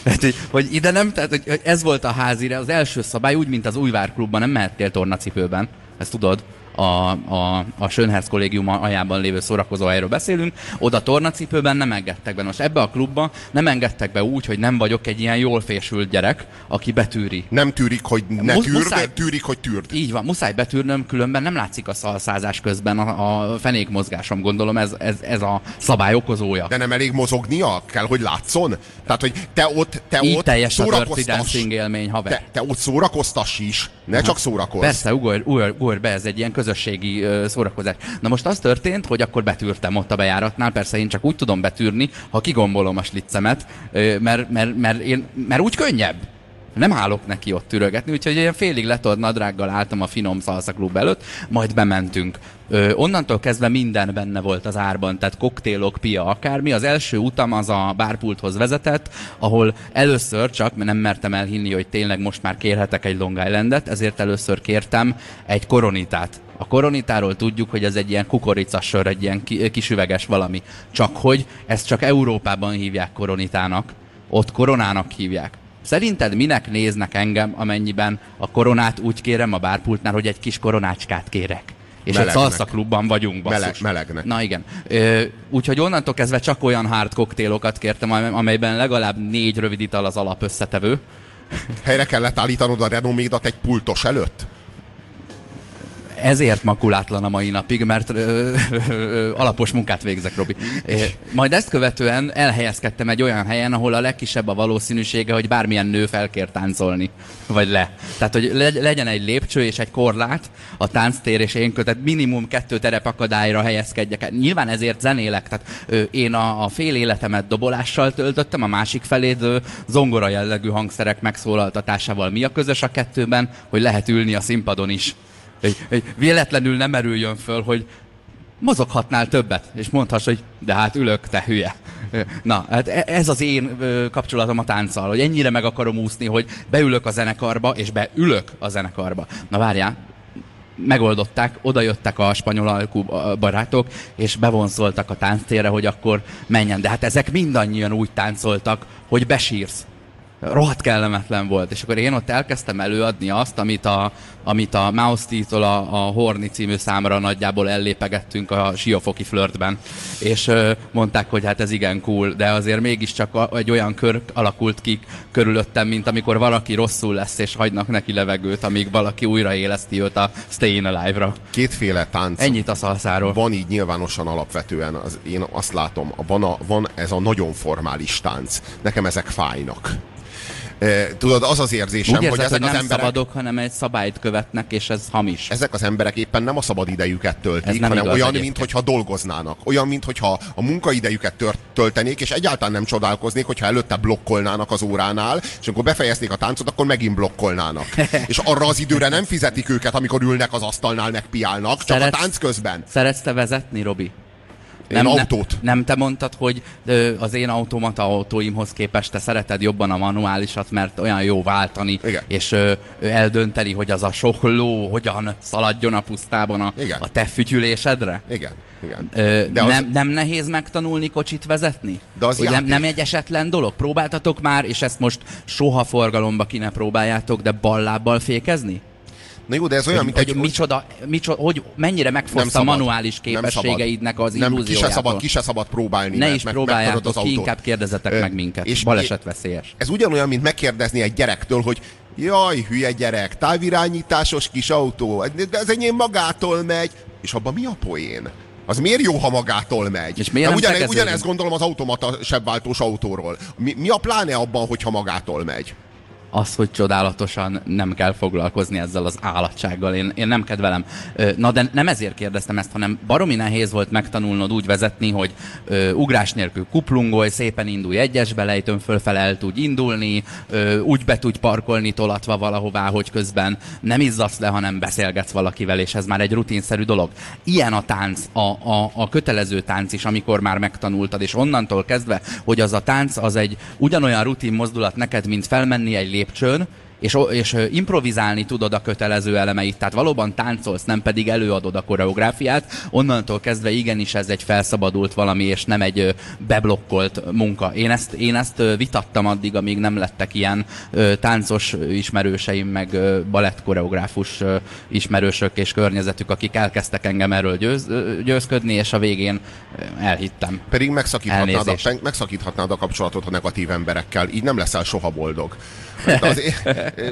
Tehát, hogy ide nem, tehát hogy ez volt a házire, az első szabály, úgy, mint az Újvár klubban, nem mehettél tornacipőben, ezt tudod a, a, a Schönherz kollégium ajában lévő szórakozóhelyről beszélünk, oda tornacipőben nem engedtek be. Most ebbe a klubba nem engedtek be úgy, hogy nem vagyok egy ilyen jól fésült gyerek, aki betűri. Nem tűrik, hogy ne Musz- tűrd, muszáj- tűrik, hogy tűrd. Így van, muszáj betűrnöm, különben nem látszik a szalszázás közben a, a fenék mozgásom, gondolom ez, ez, ez a szabály okozója. De nem elég mozognia? Kell, hogy látszon? Tehát, hogy te ott, te Így ott teljes szórakoztass. Élmény, haver. Te, te ott szórakoztass is, ne csak szórakozz. Persze, ugorj, ugorj, ugorj be, ez egy ilyen közösségi ö, szórakozás. Na most az történt, hogy akkor betűrtem ott a bejáratnál, persze én csak úgy tudom betűrni, ha kigombolom a sliccemet, mert, mert, mert, én, mert úgy könnyebb. Nem állok neki ott türögetni, úgyhogy ilyen félig letolt nadrággal álltam a finom salsa klub előtt, majd bementünk. Ö, onnantól kezdve minden benne volt az árban, tehát koktélok, pia, akármi. Az első utam az a bárpulthoz vezetett, ahol először csak, mert nem mertem elhinni, hogy tényleg most már kérhetek egy Long Islandet, ezért először kértem egy koronitát. A koronitáról tudjuk, hogy ez egy ilyen kukoricasör, egy ilyen ki- kisüveges valami. Csak hogy ezt csak Európában hívják koronitának, ott koronának hívják. Szerinted minek néznek engem, amennyiben a koronát úgy kérem a bárpultnál, hogy egy kis koronácskát kérek? És Melegnek. egy salsa klubban vagyunk, basszus. Meleg- melegnek. Na igen. Ö, úgyhogy onnantól kezdve csak olyan hard koktélokat kértem, amely- amelyben legalább négy rövid ital az alap összetevő. Helyre kellett állítanod a renomédat egy pultos előtt? Ezért makulátlan a mai napig, mert ö, ö, ö, alapos munkát végzek, Robi. É, Majd ezt követően elhelyezkedtem egy olyan helyen, ahol a legkisebb a valószínűsége, hogy bármilyen nő felkér táncolni, vagy le. Tehát, hogy le- legyen egy lépcső és egy korlát, a tánctér és én kötet minimum kettő terep akadályra helyezkedjek. el. Nyilván ezért zenélek, tehát ö, én a, a fél életemet dobolással töltöttem, a másik felét ö, zongora jellegű hangszerek megszólaltatásával. Mi a közös a kettőben, hogy lehet ülni a színpadon is hogy véletlenül nem merüljön föl, hogy mozoghatnál többet, és mondhass, hogy de hát ülök, te hülye. Na, hát e- ez az én kapcsolatom a tánccal, hogy ennyire meg akarom úszni, hogy beülök a zenekarba, és beülök a zenekarba. Na várjál, megoldották, oda jöttek a spanyol alkú barátok, és bevonzoltak a tánctérre, hogy akkor menjen. De hát ezek mindannyian úgy táncoltak, hogy besírsz. Rohadt kellemetlen volt, és akkor én ott elkezdtem előadni azt, amit a, amit a Mouse T-tól a, a Horni című számra nagyjából ellépegettünk a Siófoki flörtben. És ö, mondták, hogy hát ez igen cool, de azért mégiscsak a, egy olyan kör alakult ki körülöttem, mint amikor valaki rosszul lesz, és hagynak neki levegőt, amíg valaki újraéleszti őt a Stayin' Alive-ra. Kétféle tánc Ennyit a szalszáról. van így nyilvánosan alapvetően, az, én azt látom, van, a, van ez a nagyon formális tánc. Nekem ezek fájnak. Tudod, az az érzésem, Úgy érzed, hogy hogy, ezek nem az emberek, szabadok, hanem egy szabályt követnek, és ez hamis. ezek az emberek éppen nem a szabad idejüket töltik, nem hanem igaz olyan, mintha dolgoznának. Olyan, mintha a munkaidejüket tört, töltenék, és egyáltalán nem csodálkoznék, hogyha előtte blokkolnának az óránál, és amikor befejeznék a táncot, akkor megint blokkolnának. és arra az időre nem fizetik őket, amikor ülnek az asztalnál, megpiálnak, csak Szeretsz- a tánc közben. Szeretsz te vezetni, Robi? Én autót. Nem, nem te mondtad, hogy ö, az én automata autóimhoz képest te szereted jobban a manuálisat, mert olyan jó váltani, Igen. és ö, eldönteni, hogy az a sok ló hogyan szaladjon a pusztában a, Igen. a te fütyülésedre? Igen, igen. Ö, De az- nem, nem nehéz megtanulni kocsit vezetni? De az nem, nem egy esetlen dolog? Próbáltatok már, és ezt most soha forgalomba ki ne próbáljátok, de ballábbal fékezni? Na jó, de ez olyan, hogy, mint hogy, egy... micsoda, micsoda, hogy mennyire megfoszta a manuális képességeidnek az nem, ki se illúziójától. szabad, ki se szabad próbálni. Ne is meg- próbáljátok az ki, inkább kérdezzetek Ö, meg minket. és Baleset veszélyes. Ez ugyanolyan, mint megkérdezni egy gyerektől, hogy jaj, hülye gyerek, távirányításos kis autó, de ez enyém magától megy. És abban mi a poén? Az miért jó, ha magától megy? És miért nem ugyan, tegeződik? ugyanezt gondolom az automata sebváltós autóról. Mi, mi a pláne abban, hogyha magától megy? Az, hogy csodálatosan nem kell foglalkozni ezzel az állatsággal. Én, én nem kedvelem. Na de nem ezért kérdeztem ezt, hanem baromi nehéz volt megtanulnod úgy vezetni, hogy ö, ugrás nélkül kuplungolj, szépen indulj egyesbe, lejtőn fölfele el tudj indulni, ö, úgy be tudj parkolni tolatva valahová, hogy közben nem izzadsz le, hanem beszélgetsz valakivel, és ez már egy rutinszerű dolog. Ilyen a tánc, a, a, a kötelező tánc is, amikor már megtanultad, és onnantól kezdve, hogy az a tánc, az egy ugyanolyan rutin mozdulat neked, mint felmenni egy lépcsőn, és, és improvizálni tudod a kötelező elemeit, tehát valóban táncolsz, nem pedig előadod a koreográfiát, onnantól kezdve igenis ez egy felszabadult valami, és nem egy beblokkolt munka. Én ezt, én ezt vitattam addig, amíg nem lettek ilyen táncos ismerőseim, meg ö, balettkoreográfus ö, ismerősök és környezetük, akik elkezdtek engem erről győz, győzködni, és a végén elhittem. Pedig megszakíthatnád a, Elnézést. megszakíthatnád a kapcsolatot a negatív emberekkel, így nem leszel soha boldog. Mert az,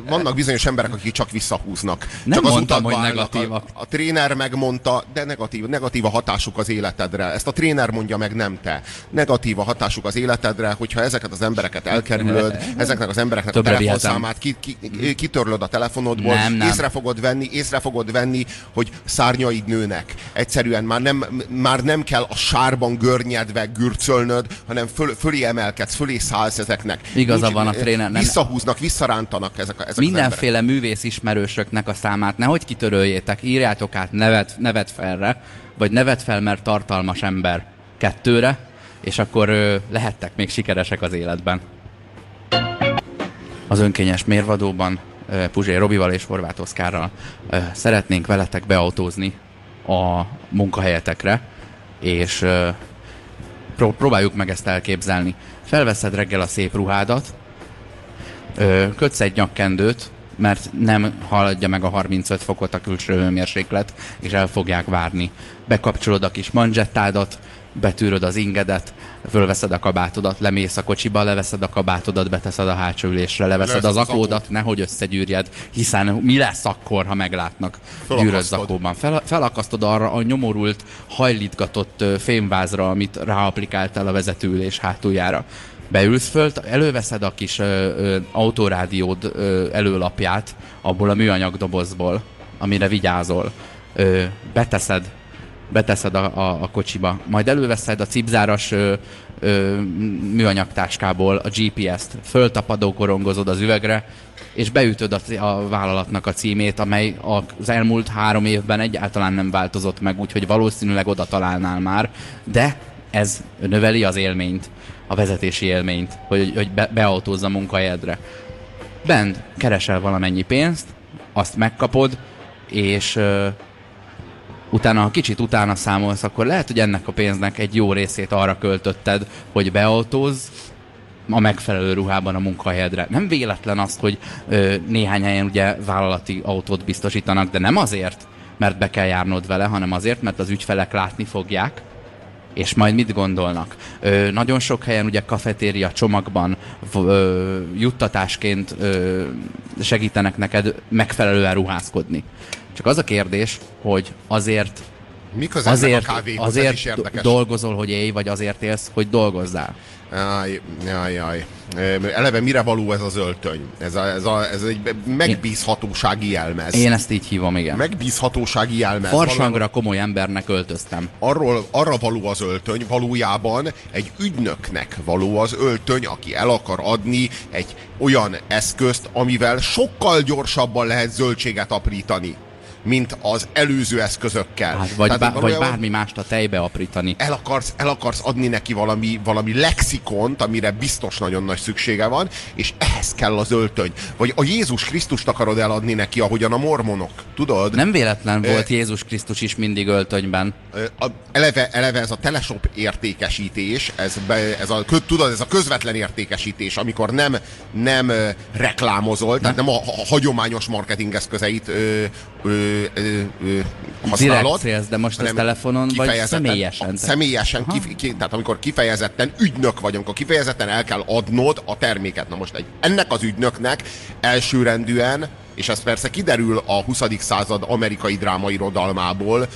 vannak bizonyos emberek, akik csak visszahúznak. Nem csak mondtam, hogy negatívak. A, a tréner megmondta, de negatív, negatív a hatásuk az életedre. Ezt a tréner mondja meg, nem te. Negatív a hatásuk az életedre, hogyha ezeket az embereket elkerülöd, ezeknek az embereknek Többre a telefonszámát ki, ki, kitörlöd a telefonodból, Nem, nem. észre fogod venni, észre fogod venni, hogy szárnyaid nőnek. Egyszerűen már nem, már nem kell a sárban görnyedve gürcölnöd, hanem föl, fölé emelkedsz, fölé szállsz ezeknek. Igaza van a tréner, nem- Visszahúznak, visszarántanak ezek, ezek az. Mindenféle művész ismerősöknek a számát nehogy kitöröljétek, írjátok át nevet, nevet felre, vagy nevet fel, mert tartalmas ember kettőre, és akkor ö, lehettek még sikeresek az életben. Az önkényes mérvadóban Puzsé Robival és Horváth Oszkárral szeretnénk veletek beautózni a munkahelyetekre, és próbáljuk meg ezt elképzelni. Felveszed reggel a szép ruhádat, ö, kötsz egy nyakkendőt, mert nem haladja meg a 35 fokot a külső hőmérséklet, és el fogják várni. Bekapcsolod a kis manzsettádat, betűröd az ingedet, fölveszed a kabátodat, lemész a kocsiba, leveszed a kabátodat, beteszed a hátsó ülésre, leveszed az az akódat, nehogy összegyűrjed, hiszen mi lesz akkor, ha meglátnak Felakasztod. zakóban. Fel, felakasztod arra a nyomorult, hajlítgatott fémvázra, amit ráaplikáltál a vezetőülés hátuljára. Beülsz föl, előveszed a kis ö, ö, autórádiód ö, előlapját abból a műanyag dobozból, amire vigyázol. Ö, beteszed beteszed a, a, a kocsiba, majd előveszed a cipzáras ö, ö, műanyagtáskából a GPS-t, föltapadó korongozod az üvegre, és beütöd a, a vállalatnak a címét, amely az elmúlt három évben egyáltalán nem változott meg, úgyhogy valószínűleg oda találnál már, de ez növeli az élményt, a vezetési élményt, hogy, hogy be, beautózz a munkahelyedre. Bent keresel valamennyi pénzt, azt megkapod, és utána, ha kicsit utána számolsz, akkor lehet, hogy ennek a pénznek egy jó részét arra költötted, hogy beautózz a megfelelő ruhában a munkahelyedre. Nem véletlen az, hogy ö, néhány helyen ugye vállalati autót biztosítanak, de nem azért, mert be kell járnod vele, hanem azért, mert az ügyfelek látni fogják, és majd mit gondolnak? Ö, nagyon sok helyen ugye kafetéria csomagban ö, juttatásként ö, segítenek neked megfelelően ruházkodni. Csak az a kérdés, hogy azért Mi köze ennek azért, a kávéhoz? Is azért érdekes. dolgozol, hogy élj, vagy azért élsz, hogy dolgozzál. Jaj, jaj, jaj. Eleve mire való ez az öltöny? Ez, a, ez, a, ez egy megbízhatósági jelmez. Én ezt így hívom, igen. Megbízhatósági jelmez. Farsangra komoly embernek öltöztem. arról, arra való az öltöny, valójában egy ügynöknek való az öltöny, aki el akar adni egy olyan eszközt, amivel sokkal gyorsabban lehet zöldséget aprítani, mint az előző eszközökkel. Hát, vagy, Tehát bá, vagy bármi mást a tejbe aprítani. el akarsz, el akarsz adni neki valami, valami lexikont, amire biztos nagyon nagy szüksége van, és ehhez kell az öltöny. Vagy a Jézus Krisztust akarod eladni neki, ahogyan a mormonok, tudod? Nem véletlen volt Ö- Jézus Krisztus is mindig öltönyben. A, eleve, eleve ez a teleshop értékesítés, ez, be, ez a, tudod, ez a közvetlen értékesítés, amikor nem, nem reklámozol, tehát nem a, a hagyományos marketing eszközeit ö, ö, használod. Direkt de most ez telefonon vagy személyesen? Személyesen, kif, ki, tehát amikor kifejezetten ügynök vagy, amikor kifejezetten el kell adnod a terméket. Na most egy, ennek az ügynöknek elsőrendűen, és ez persze kiderül a 20. század amerikai drámairodalmából,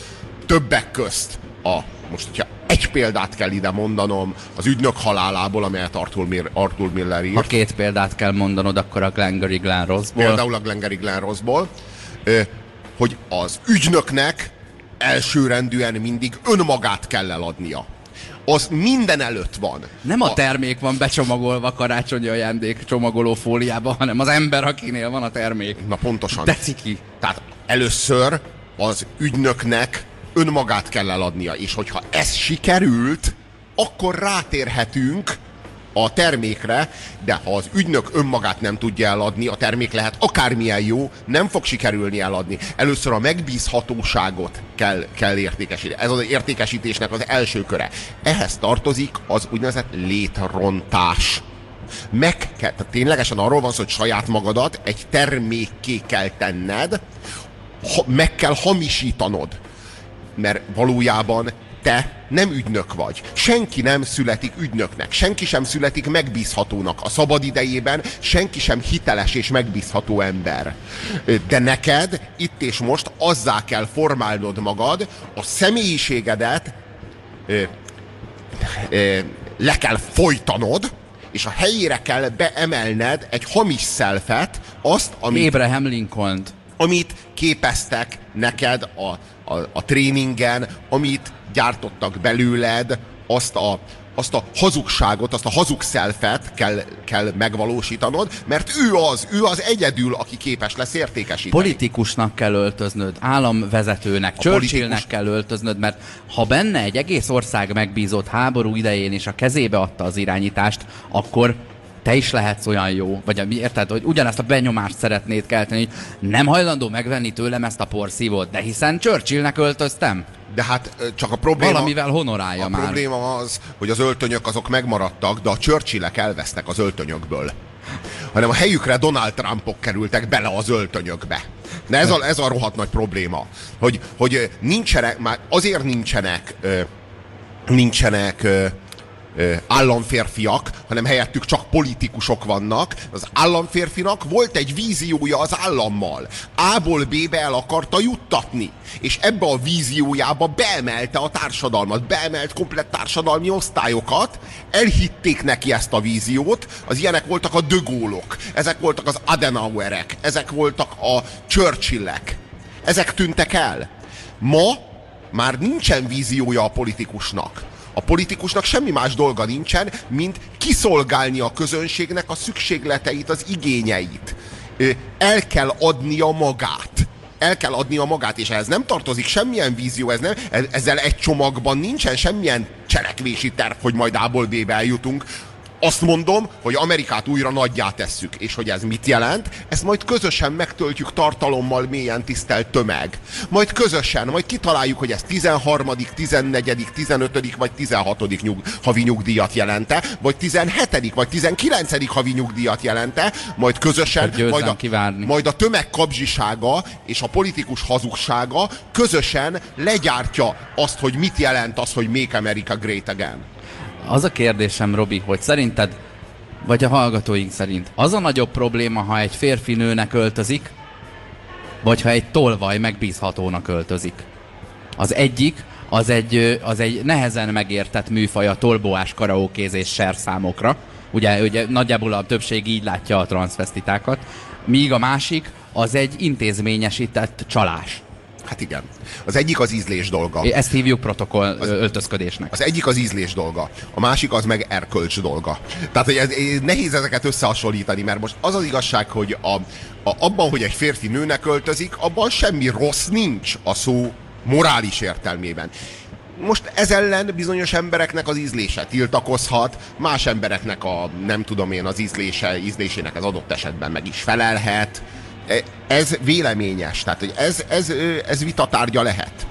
többek közt a, most hogyha egy példát kell ide mondanom, az ügynök halálából, amelyet Arthur, Mir- Arthur Miller írt. Ha két példát kell mondanod, akkor a Glengarry Glen Rossból. Például a Glengarry Glen Rossból, hogy az ügynöknek elsőrendűen mindig önmagát kell eladnia. Az minden előtt van. Nem a termék van becsomagolva karácsonyi ajándék csomagoló fóliába, hanem az ember, akinél van a termék. Na pontosan. De ciki. Tehát először az ügynöknek önmagát kell eladnia, és hogyha ez sikerült, akkor rátérhetünk a termékre, de ha az ügynök önmagát nem tudja eladni, a termék lehet akármilyen jó, nem fog sikerülni eladni. Először a megbízhatóságot kell, kell értékesíteni. Ez az értékesítésnek az első köre. Ehhez tartozik az úgynevezett létrontás. Meg kell, tehát ténylegesen arról van szó, hogy saját magadat egy termékké kell tenned, ha, meg kell hamisítanod. Mert valójában te nem ügynök vagy. Senki nem születik ügynöknek, senki sem születik megbízhatónak. A szabad idejében senki sem hiteles és megbízható ember. De neked itt és most azzá kell formálnod magad, a személyiségedet ö, ö, le kell folytanod, és a helyére kell beemelned egy hamis szelfet, azt, amit Abraham lincoln amit képeztek neked a, a, a tréningen, amit gyártottak belőled, azt a, azt a hazugságot, azt a hazug szelfet kell, kell megvalósítanod, mert ő az, ő az egyedül, aki képes lesz értékesíteni. Politikusnak kell öltöznöd, államvezetőnek, A Churchillnek politikus- kell öltöznöd, mert ha benne egy egész ország megbízott háború idején és a kezébe adta az irányítást, akkor te is lehetsz olyan jó, vagy érted, hogy ugyanezt a benyomást szeretnéd kelteni, hogy nem hajlandó megvenni tőlem ezt a porszívót, de hiszen Churchillnek öltöztem. De hát csak a probléma... Valamivel honorálja a már. probléma az, hogy az öltönyök azok megmaradtak, de a Churchillek elvesztek az öltönyökből. Hanem a helyükre Donald Trumpok kerültek bele az öltönyökbe. De ez a, ez a rohadt nagy probléma, hogy, hogy nincsenek, már azért nincsenek, nincsenek ö, államférfiak, hanem helyettük csak politikusok vannak. Az államférfinak volt egy víziója az állammal. A-ból B-be el akarta juttatni. És ebbe a víziójába beemelte a társadalmat, beemelt komplett társadalmi osztályokat, elhitték neki ezt a víziót, az ilyenek voltak a dögólok, ezek voltak az Adenauerek, ezek voltak a Churchillek. Ezek tűntek el. Ma már nincsen víziója a politikusnak. A politikusnak semmi más dolga nincsen, mint kiszolgálni a közönségnek a szükségleteit, az igényeit. El kell adnia magát. El kell adnia magát, és ehhez nem tartozik semmilyen vízió, ez nem, e- ezzel egy csomagban nincsen semmilyen cselekvési terv, hogy majd A-ból B-be eljutunk. Azt mondom, hogy Amerikát újra nagyjá tesszük, és hogy ez mit jelent, ezt majd közösen megtöltjük tartalommal mélyen tisztelt tömeg. Majd közösen, majd kitaláljuk, hogy ez 13., 14., 15. vagy 16. Nyug, havi nyugdíjat jelente, vagy 17. vagy 19. havi nyugdíjat jelente, majd közösen, majd a, kivárni. majd a tömeg kapzsisága és a politikus hazugsága közösen legyártja azt, hogy mit jelent az, hogy Make America Great Again. Az a kérdésem, Robi, hogy szerinted, vagy a hallgatóink szerint, az a nagyobb probléma, ha egy férfi nőnek öltözik, vagy ha egy tolvaj megbízhatónak öltözik. Az egyik, az egy, az egy nehezen megértett műfaj a tolboás karaokézés serszámokra. Ugye, ugye nagyjából a többség így látja a transvestitákat. Míg a másik, az egy intézményesített csalás. Hát igen. Az egyik az ízlés dolga. Ezt hívjuk protokoll ö, öltözködésnek. Az egyik az ízlés dolga, a másik az meg erkölcs dolga. Tehát hogy ez, ez, nehéz ezeket összehasonlítani, mert most az az igazság, hogy a, a, abban, hogy egy férfi nőnek öltözik, abban semmi rossz nincs a szó morális értelmében. Most ez ellen bizonyos embereknek az ízlése tiltakozhat, más embereknek a, nem tudom én, az ízlése, ízlésének az adott esetben meg is felelhet. Ez véleményes, tehát hogy ez, ez, ez vitatárgya lehet.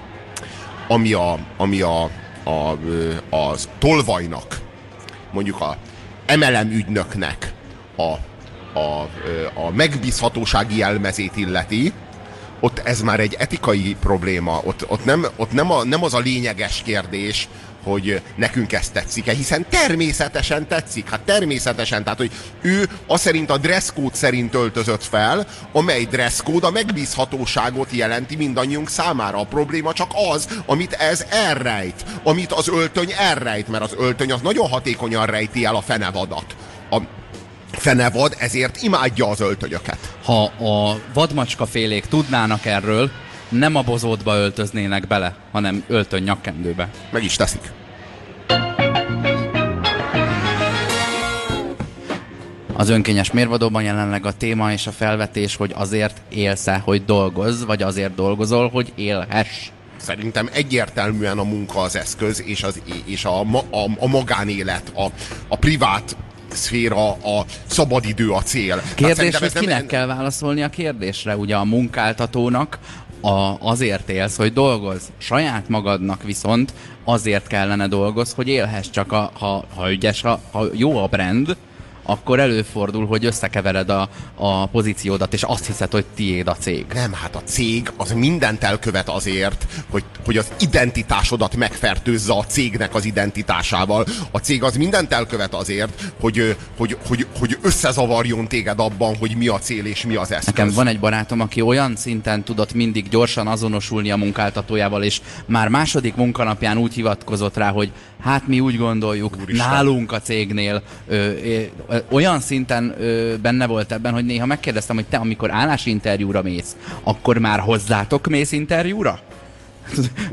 Ami a, ami a, a, az tolvajnak, mondjuk a MLM ügynöknek a, a, a megbízhatósági jelmezét illeti, ott ez már egy etikai probléma, ott, ott, nem, ott nem, a, nem az a lényeges kérdés, hogy nekünk ezt tetszik-e, hiszen természetesen tetszik. Hát természetesen, tehát hogy ő azt szerint a dresscode szerint öltözött fel, amely dresscode a megbízhatóságot jelenti mindannyiunk számára. A probléma csak az, amit ez elrejt, amit az öltöny elrejt, mert az öltöny az nagyon hatékonyan rejti el a fenevadat. A fenevad ezért imádja az öltönyöket. Ha a vadmacska félék tudnának erről, nem a bozótba öltöznének bele, hanem öltön nyakkendőbe. Meg is teszik. Az önkényes mérvadóban jelenleg a téma és a felvetés, hogy azért élsz-e, hogy dolgozz, vagy azért dolgozol, hogy élhess. Szerintem egyértelműen a munka az eszköz, és, az, és a, a, a magánélet, a, a privát szféra, a szabadidő a cél. Kérdés, hogy kinek nem... kell válaszolni a kérdésre? Ugye a munkáltatónak a, azért élsz, hogy dolgoz. Saját magadnak viszont azért kellene dolgoz, hogy élhess csak, a, ha, ha ügyes, ha, ha jó a brand, akkor előfordul, hogy összekevered a, a pozíciódat, és azt hiszed, hogy tiéd a cég. Nem, hát a cég az mindent elkövet azért, hogy, hogy az identitásodat megfertőzze a cégnek az identitásával. A cég az mindent elkövet azért, hogy, hogy, hogy, hogy összezavarjon téged abban, hogy mi a cél és mi az eszköz. Nekem van egy barátom, aki olyan szinten tudott mindig gyorsan azonosulni a munkáltatójával, és már második munkanapján úgy hivatkozott rá, hogy hát mi úgy gondoljuk, Úristen. nálunk a cégnél ö, ö, olyan szinten ö, benne volt ebben, hogy néha megkérdeztem, hogy te amikor állásinterjúra mész, akkor már hozzátok mész interjúra?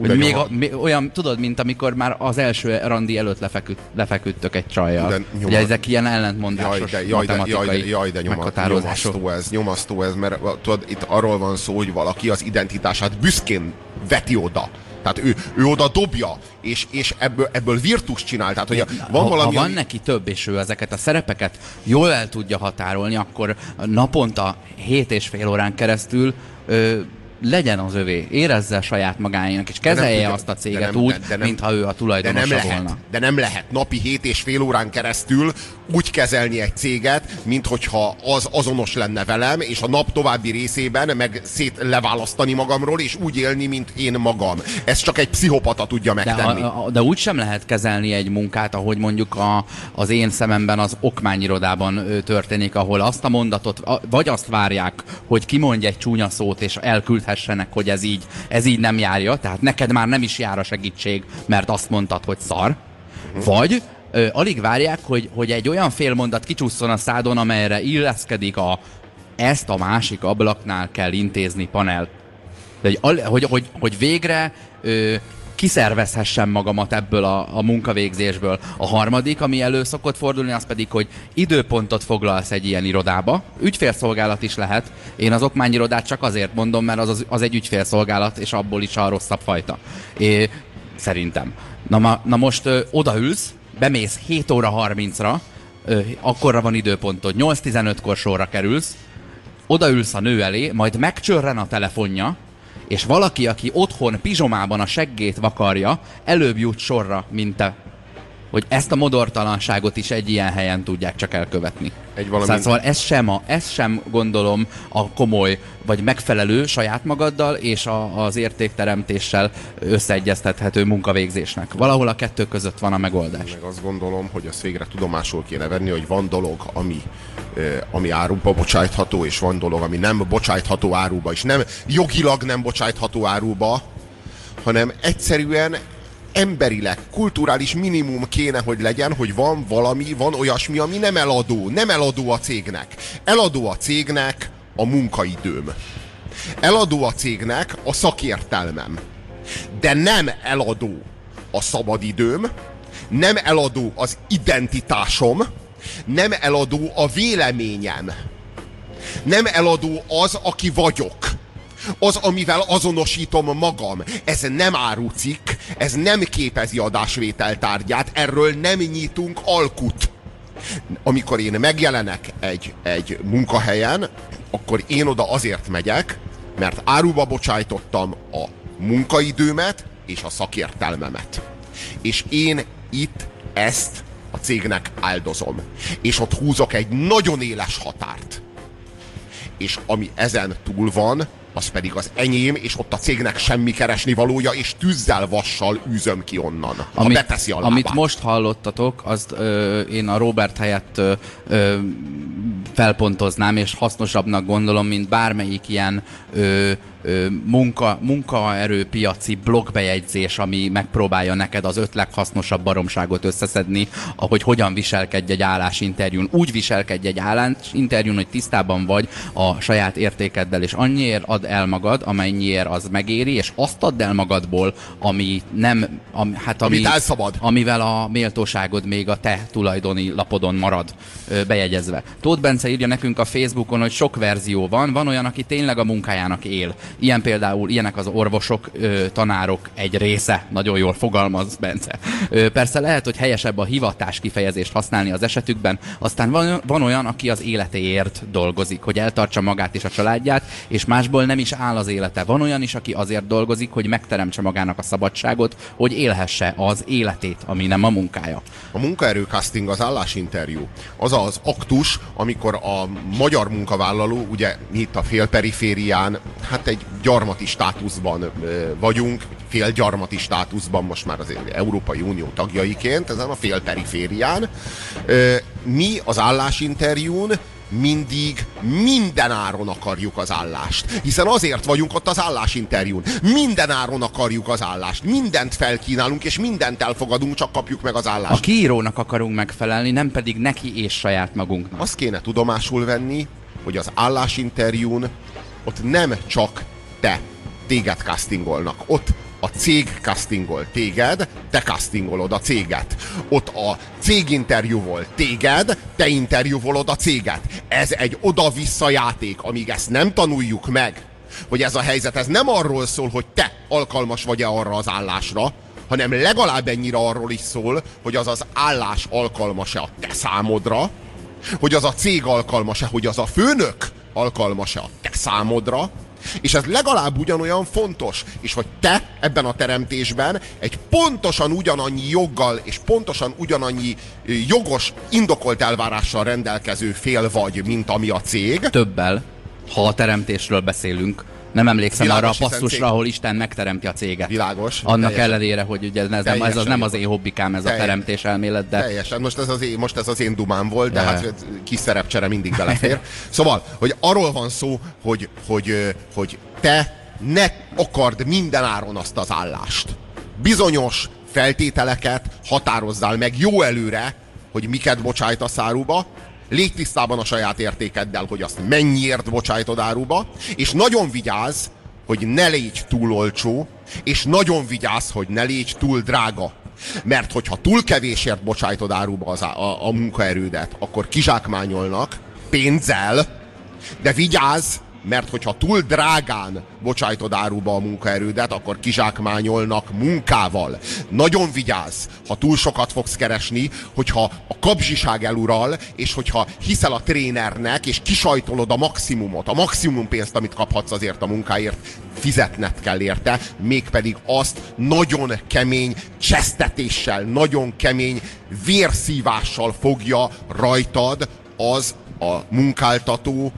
Hogy még a, még olyan, tudod, mint amikor már az első randi előtt lefeküdt, lefeküdtök egy csajjal. Ugye ezek ilyen ellentmondásos jaj, de, jaj, de, jaj, de, jaj, de nyoma, nyomasztó ez, nyomasztó ez, mert tudod, itt arról van szó, hogy valaki az identitását büszkén veti oda tehát ő, ő oda dobja, és, és ebből, ebből virtus csinál. Tehát, hogy van ha, valami, ha van neki több, és ő ezeket a szerepeket jól el tudja határolni, akkor naponta 7 és fél órán keresztül ö, legyen az övé, érezze saját magáénak, és kezelje tudja, azt a céget nem, úgy, de, de nem, mintha ő a tulajdonosa de nem lehet, volna. De nem lehet napi hét és fél órán keresztül úgy kezelni egy céget, mint hogyha az azonos lenne velem, és a nap további részében meg szét leválasztani magamról, és úgy élni, mint én magam. Ez csak egy pszichopata tudja megtenni. De, a, a, de úgy sem lehet kezelni egy munkát, ahogy mondjuk a, az én szememben az okmányirodában történik, ahol azt a mondatot, vagy azt várják, hogy kimondj egy csúnya szót, és elküldhessenek, hogy ez így, ez így nem járja, tehát neked már nem is jár a segítség, mert azt mondtad, hogy szar. Vagy ö, alig várják, hogy, hogy egy olyan félmondat kicsusszon a szádon, amelyre illeszkedik a ezt a másik ablaknál kell intézni panel. De hogy, hogy, hogy, hogy végre ö, kiszervezhessem magamat ebből a, a munkavégzésből. A harmadik, ami elő szokott fordulni, az pedig, hogy időpontot foglalsz egy ilyen irodába. Ügyfélszolgálat is lehet. Én az okmányirodát csak azért mondom, mert az, az, az egy ügyfélszolgálat, és abból is a rosszabb fajta. É, szerintem. Na, ma, na most ö, odaülsz, bemész 7 óra 30-ra, ö, akkorra van időpontod, 8-15-kor sorra kerülsz, odaülsz a nő elé, majd megcsörren a telefonja, és valaki, aki otthon pizsomában a seggét vakarja, előbb jut sorra, mint te hogy ezt a modortalanságot is egy ilyen helyen tudják csak elkövetni. Egy valami... Szóval, szóval ez sem, a, ez sem gondolom a komoly, vagy megfelelő saját magaddal és a, az értékteremtéssel összeegyeztethető munkavégzésnek. Valahol a kettő között van a megoldás. Meg azt gondolom, hogy azt végre tudomásul kéne venni, hogy van dolog, ami, ami áruba bocsájtható, és van dolog, ami nem bocsájtható áruba, és nem jogilag nem bocsájtható áruba, hanem egyszerűen emberileg, kulturális minimum kéne, hogy legyen, hogy van valami, van olyasmi, ami nem eladó. Nem eladó a cégnek. Eladó a cégnek a munkaidőm. Eladó a cégnek a szakértelmem. De nem eladó a szabadidőm, nem eladó az identitásom, nem eladó a véleményem. Nem eladó az, aki vagyok az, amivel azonosítom magam. Ez nem árucikk, ez nem képezi adásvétel tárgyát, erről nem nyitunk alkut. Amikor én megjelenek egy, egy munkahelyen, akkor én oda azért megyek, mert áruba bocsájtottam a munkaidőmet és a szakértelmemet. És én itt ezt a cégnek áldozom. És ott húzok egy nagyon éles határt. És ami ezen túl van, az pedig az enyém, és ott a cégnek semmi keresni valója, és tűzzel, vassal űzöm ki onnan, ha amit, beteszi a lábát. Amit most hallottatok, azt ö, én a Robert helyett ö, ö, felpontoznám, és hasznosabbnak gondolom, mint bármelyik ilyen ö, munka, munkaerőpiaci blogbejegyzés, ami megpróbálja neked az öt leghasznosabb baromságot összeszedni, ahogy hogyan viselkedj egy állásinterjún. Úgy viselkedj egy állásinterjún, hogy tisztában vagy a saját értékeddel, és annyiért ad el magad, amennyiért az megéri, és azt add el magadból, ami nem, ami, hát ami, Amit elszabad. amivel a méltóságod még a te tulajdoni lapodon marad bejegyezve. Tóth Bence írja nekünk a Facebookon, hogy sok verzió van, van olyan, aki tényleg a munkájának él. Ilyen például, ilyenek az orvosok, tanárok egy része, nagyon jól fogalmaz Bence. Persze lehet, hogy helyesebb a hivatás kifejezést használni az esetükben, aztán van, van olyan, aki az életéért dolgozik, hogy eltartsa magát és a családját, és másból nem is áll az élete. Van olyan is, aki azért dolgozik, hogy megteremtse magának a szabadságot, hogy élhesse az életét, ami nem a munkája. A munkaerőkasting, az állásinterjú, az az aktus, amikor a magyar munkavállaló, ugye mi itt a félperiférián, hát egy gyarmati státuszban vagyunk, fél gyarmati státuszban most már az Európai Unió tagjaiként, ezen a félperiférián. Mi az állásinterjún mindig minden áron akarjuk az állást. Hiszen azért vagyunk ott az állásinterjún. Minden áron akarjuk az állást. Mindent felkínálunk, és mindent elfogadunk, csak kapjuk meg az A állást. kiírónak akarunk megfelelni, nem pedig neki és saját magunknak. Azt kéne tudomásul venni, hogy az állásinterjún ott nem csak te, téged castingolnak. Ott a cég castingol téged, te castingolod a céget. Ott a cég interjúvol téged, te interjúvolod a céget. Ez egy oda-vissza játék, amíg ezt nem tanuljuk meg, hogy ez a helyzet, ez nem arról szól, hogy te alkalmas vagy-e arra az állásra, hanem legalább ennyire arról is szól, hogy az az állás alkalmas-e a te számodra, hogy az a cég alkalmas-e, hogy az a főnök alkalmas-e a te számodra, és ez legalább ugyanolyan fontos, és hogy te ebben a teremtésben egy pontosan ugyanannyi joggal és pontosan ugyanannyi jogos, indokolt elvárással rendelkező fél vagy, mint ami a cég. Többel, ha a teremtésről beszélünk. Nem emlékszem Világos, arra a passzusra, ahol Isten megteremti a céget. Világos. Annak teljesen. ellenére, hogy ugye ez, nem, ez, az nem az én hobbikám, ez a Teljesen. teremtés elmélet, de Teljesen. Most ez, az én, most ez az én dumám volt, de De. hát kis szerepcsere mindig belefér. Szóval, hogy arról van szó, hogy, hogy, hogy te ne akard minden áron azt az állást. Bizonyos feltételeket határozzál meg jó előre, hogy miket bocsájtasz áruba, légy tisztában a saját értékeddel, hogy azt mennyiért bocsájtod áruba, és nagyon vigyázz, hogy ne légy túl olcsó, és nagyon vigyázz, hogy ne légy túl drága. Mert hogyha túl kevésért bocsájtod áruba az á- a, a munkaerődet, akkor kizsákmányolnak pénzzel, de vigyázz, mert hogyha túl drágán bocsájtod áruba a munkaerődet, akkor kizsákmányolnak munkával. Nagyon vigyázz, ha túl sokat fogsz keresni, hogyha a kapzsiság elural, és hogyha hiszel a trénernek, és kisajtolod a maximumot, a maximum pénzt, amit kaphatsz azért a munkáért, fizetned kell érte, mégpedig azt nagyon kemény csesztetéssel, nagyon kemény vérszívással fogja rajtad az a munkáltató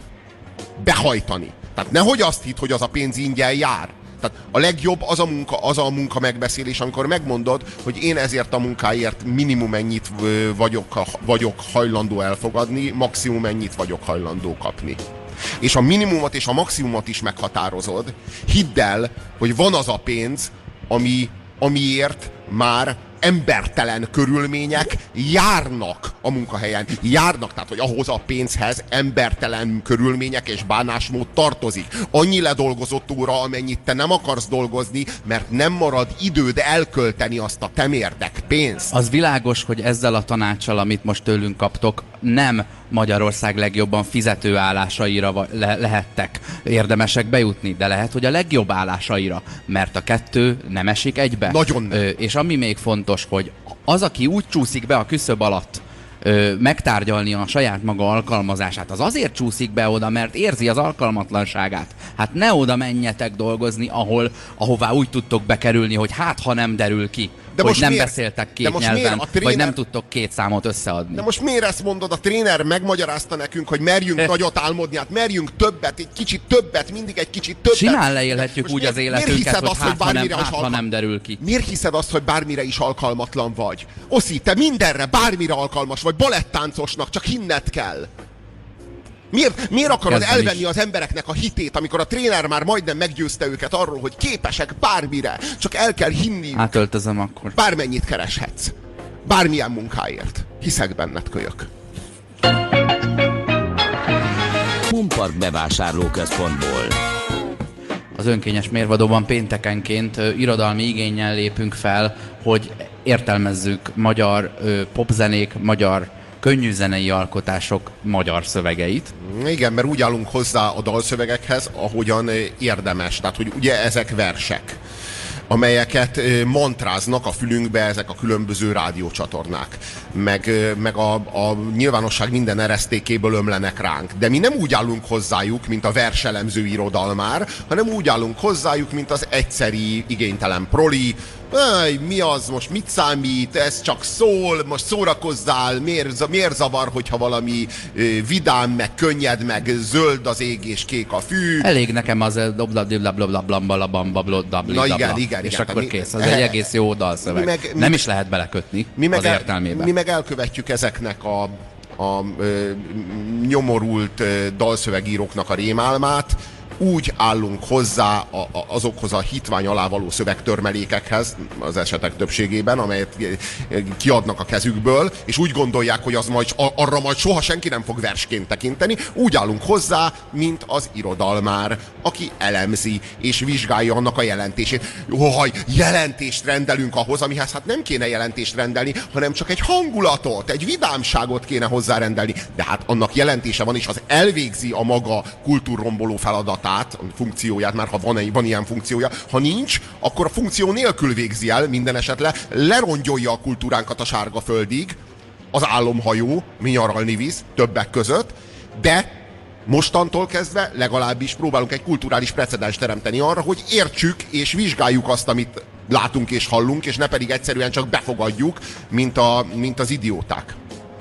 behajtani. Tehát nehogy azt hidd, hogy az a pénz ingyen jár. Tehát a legjobb az a munka, az a munka megbeszélés, amikor megmondod, hogy én ezért a munkáért minimum ennyit vagyok, vagyok hajlandó elfogadni, maximum ennyit vagyok hajlandó kapni. És a minimumot és a maximumot is meghatározod. Hidd el, hogy van az a pénz, ami, amiért már embertelen körülmények járnak a munkahelyen. Járnak, tehát hogy ahhoz a pénzhez embertelen körülmények és bánásmód tartozik. Annyi ledolgozott óra, amennyit te nem akarsz dolgozni, mert nem marad időd elkölteni azt a temérdek pénzt. az világos, hogy ezzel a tanácssal, amit most tőlünk kaptok, nem Magyarország legjobban fizető állásaira le- lehettek érdemesek bejutni, de lehet, hogy a legjobb állásaira, mert a kettő nem esik egybe. Nagyon nem. Ö, és ami még fontos, hogy az, aki úgy csúszik be a küszöb alatt, ö, megtárgyalni a saját maga alkalmazását, az azért csúszik be oda, mert érzi az alkalmatlanságát. Hát ne oda menjetek dolgozni, ahol, ahová úgy tudtok bekerülni, hogy hát ha nem derül ki, De hogy nem miért? beszéltek De két most nyelven, miért? A tréner- vagy nem tudtok két számot összeadni. De most miért ezt mondod? A tréner megmagyarázta nekünk, hogy merjünk Eh. nagyot álmodni, hát merjünk többet, egy kicsit többet, mindig egy kicsit többet. Simán leélhetjük Most úgy miért- az miért életünket, hiszed hogy azt, hát, ha nem, bármire is hát, ha alkalmas- nem derül ki. Miért hiszed azt, hogy bármire is alkalmatlan vagy? Oszi, te mindenre, bármire alkalmas vagy, balettáncosnak, csak hinned kell. Miért, miért akarod Kezdem elvenni is. az embereknek a hitét, amikor a tréner már majdnem meggyőzte őket arról, hogy képesek bármire, csak el kell hinni, Átöltözöm akkor. bármennyit kereshetsz. Bármilyen munkáért. Hiszek benned, kölyök. Humpark bevásárlóközpontból. Az önkényes mérvadóban péntekenként ö, irodalmi igényel lépünk fel, hogy értelmezzük magyar ö, popzenék, magyar könnyűzenei alkotások magyar szövegeit. Igen, mert úgy állunk hozzá a dalszövegekhez, ahogyan ö, érdemes. Tehát, hogy ugye ezek versek amelyeket ö, mantráznak a fülünkbe ezek a különböző rádiócsatornák. Meg, ö, meg a, a nyilvánosság minden eresztékéből ömlenek ránk. De mi nem úgy állunk hozzájuk, mint a verselemző irodalmár, hanem úgy állunk hozzájuk, mint az egyszeri, igénytelen proli, Ej, mi az, most mit számít, ez csak szól, most szórakozzál, miért, miért zavar, hogyha valami vidám, meg könnyed, meg zöld az ég és kék a fű. Elég nekem az dobladiblablablambalabambablodabli. Na igen, igen, És igen. akkor kész. Az egy egész jó dalszöveg. Meg- Nem is lehet belekötni mi meg, az el, értelmébe. mi meg elkövetjük ezeknek a, a ö, nyomorult ö, dalszövegíróknak a rémálmát, úgy állunk hozzá a, a, azokhoz a hitvány alá való szövegtörmelékekhez, az esetek többségében, amelyet kiadnak a kezükből, és úgy gondolják, hogy az majd, arra majd soha senki nem fog versként tekinteni, úgy állunk hozzá, mint az irodalmár, aki elemzi és vizsgálja annak a jelentését. Jóhaj, jelentést rendelünk ahhoz, amihez hát nem kéne jelentést rendelni, hanem csak egy hangulatot, egy vidámságot kéne hozzárendelni. De hát annak jelentése van, és az elvégzi a maga kultúrromboló feladatát, a funkcióját, már ha van, van ilyen funkciója. Ha nincs, akkor a funkció nélkül végzi el minden esetre, lerongyolja a kultúránkat a sárga földig, az álomhajó, mi nyaralni visz, többek között, de mostantól kezdve legalábbis próbálunk egy kulturális precedens teremteni arra, hogy értsük és vizsgáljuk azt, amit látunk és hallunk, és ne pedig egyszerűen csak befogadjuk, mint, a, mint az idióták.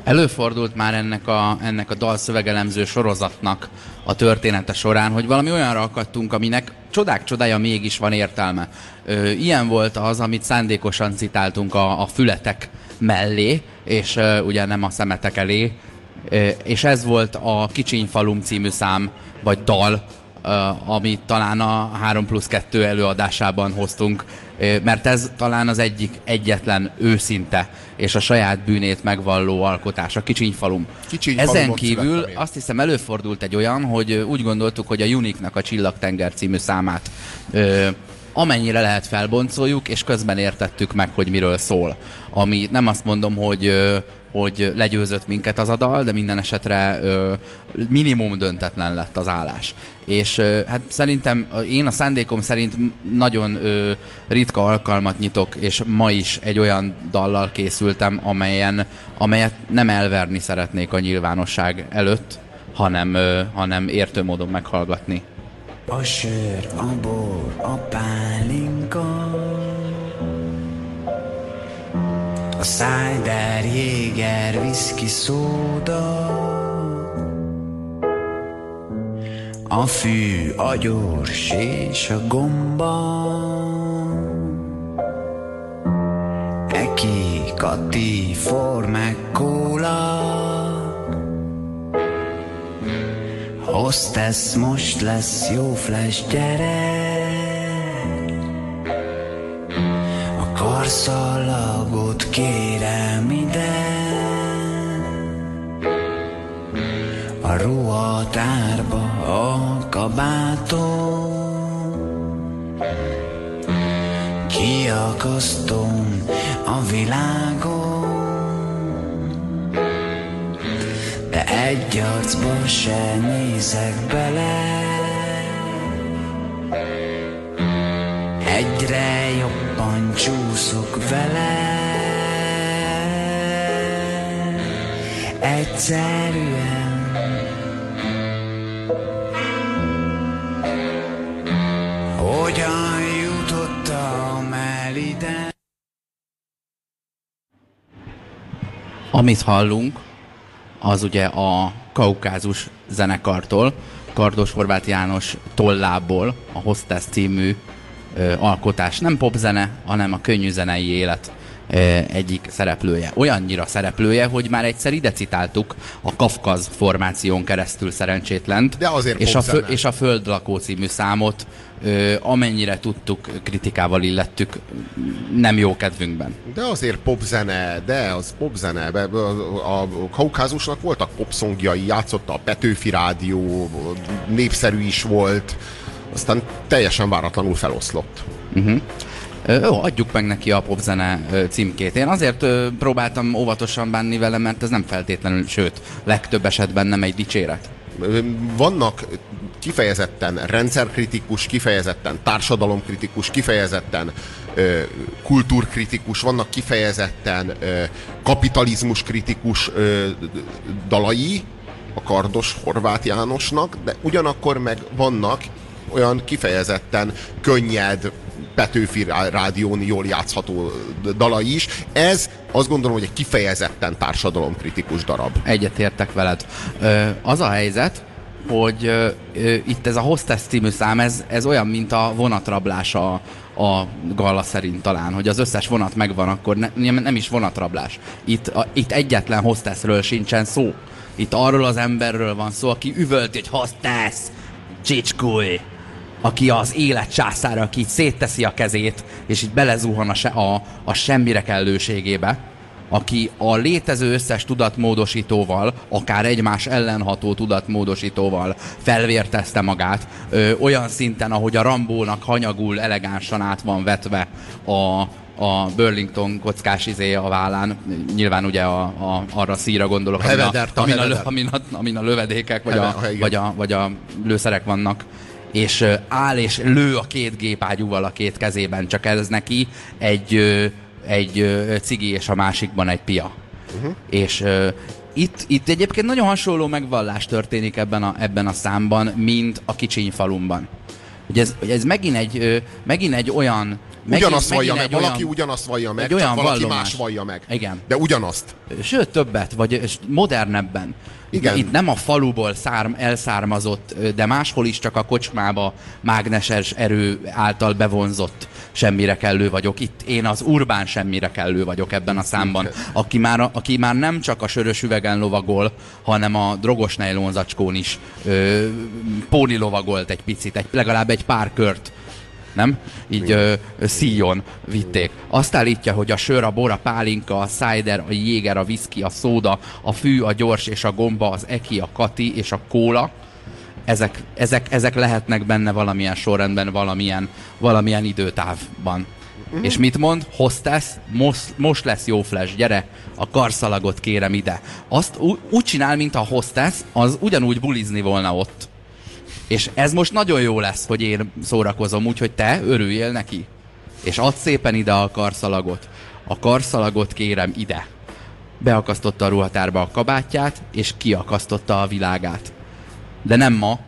Előfordult már ennek a, ennek a dalszövegelemző sorozatnak a története során, hogy valami olyanra akadtunk, aminek csodák csodája mégis van értelme. Ö, ilyen volt az, amit szándékosan citáltunk a, a fületek mellé, és ö, ugye nem a szemetek elé, Ö, és ez volt a Kicsiny-falum című szám, vagy dal, ö, amit talán a 3 plusz 2 előadásában hoztunk, mert ez talán az egyik egyetlen őszinte és a saját bűnét megvalló alkotás, a Kicsiny-falum. Kicsiny-falumon Ezen kívül azt hiszem előfordult egy olyan, hogy úgy gondoltuk, hogy a Unique-nak a Csillagtenger című számát ö, amennyire lehet felboncoljuk, és közben értettük meg, hogy miről szól. Ami nem azt mondom, hogy hogy legyőzött minket az a dal, de minden esetre ö, minimum döntetlen lett az állás. És ö, hát szerintem én a szándékom szerint nagyon ö, ritka alkalmat nyitok, és ma is egy olyan dallal készültem, amelyen, amelyet nem elverni szeretnék a nyilvánosság előtt, hanem, ö, hanem értő módon meghallgatni. A sör, a bor, a pálinka A cider, jéger, whisky, szóda. A fű, a gyors és a gomba. Eki, Kati, formák, kóla. Hostess, most lesz jó flash, gyere karszalagot kérem ide. A ruhatárba a kabátom Kiakasztom a világon. De egy arcba se nézek bele. Egyre jobban csúszok vele. Egyszerűen. Hogyan jutottam el ide Amit hallunk, az ugye a Kaukázus zenekartól, Kardos Horváth János tollából, a Hostess című alkotás. Nem popzene, hanem a könnyű zenei élet egyik szereplője. Olyannyira szereplője, hogy már egyszer ide citáltuk a Kafkaz formáción keresztül szerencsétlent. De azért és a, fö, és a Földlakó című számot, ö, amennyire tudtuk, kritikával illettük, nem jó kedvünkben. De azért popzene, de az popzene. A, a Kaukázusnak voltak popszongjai, játszotta a Petőfi Rádió, népszerű is volt, aztán teljesen váratlanul feloszlott. Ö, Jó, adjuk meg neki a popzene címkét. Én azért próbáltam óvatosan bánni vele, mert ez nem feltétlenül, sőt, legtöbb esetben nem egy dicséret. Vannak kifejezetten rendszerkritikus, kifejezetten társadalomkritikus, kifejezetten ö, kultúrkritikus, vannak kifejezetten ö, kapitalizmuskritikus ö, dalai a kardos Horváth Jánosnak, de ugyanakkor meg vannak olyan kifejezetten könnyed, Petőfi Rá- rádión jól játszható dalai is. Ez azt gondolom, hogy egy kifejezetten társadalomkritikus darab. Egyetértek veled. Ö, az a helyzet, hogy ö, itt ez a Hostess című szám, ez, ez olyan, mint a vonatrablás a, a szerint talán, hogy az összes vonat megvan, akkor ne, nem is vonatrablás. Itt, a, itt egyetlen hostessről sincsen szó. Itt arról az emberről van szó, aki üvölti, hogy hostess, csicskúj, aki az élet császára, aki így szétteszi a kezét, és így belezuhan a, se, a, a semmire kellőségébe, aki a létező összes tudatmódosítóval, akár egymás ellenható tudatmódosítóval felvértezte magát, ö, olyan szinten, ahogy a Rambónak hanyagul elegánsan át van vetve a, a Burlington kockás izé a vállán, nyilván ugye a, a, arra a szíra gondolok, amin a, amin, a, amin, a, amin a lövedékek, vagy Heve- a, vagy a, vagy a lőszerek vannak és áll és lő a két gépágyúval a két kezében, csak ez neki egy, egy cigi és a másikban egy pia. Uh-huh. És itt, itt egyébként nagyon hasonló megvallás történik ebben a, ebben a számban, mint a kicsiny falumban. Hogy ez, hogy ez megint egy, megint egy olyan... Megint, Ugyanazt vallja meg, valaki ugyanazt vallja meg, egy csak olyan valaki vallomás. más vallja meg. Igen. De ugyanazt. Sőt, többet, vagy modernebben. Igen. Itt nem a faluból szárm, elszármazott, de máshol is csak a kocsmába mágneses erő által bevonzott semmire kellő vagyok. Itt én az urbán semmire kellő vagyok ebben a számban, aki már, aki már nem csak a sörös üvegen lovagol, hanem a drogos nejlonzacskón is ö, póni lovagolt egy picit, egy, legalább egy pár kört nem? Így ö, szíjon vitték. Azt állítja, hogy a sör, a bor, a pálinka, a cider, a jéger, a viszki, a szóda, a fű, a gyors és a gomba, az eki, a kati és a kóla, ezek, ezek, ezek lehetnek benne valamilyen sorrendben, valamilyen, valamilyen időtávban. Mm. És mit mond? Hostess, most, most lesz jó flash, gyere, a karszalagot kérem ide. Azt úgy csinál, mint a hostess, az ugyanúgy bulizni volna ott. És ez most nagyon jó lesz, hogy én szórakozom, úgyhogy te örüljél neki. És add szépen ide a karszalagot. A karszalagot kérem ide. Beakasztotta a ruhatárba a kabátját, és kiakasztotta a világát. De nem ma.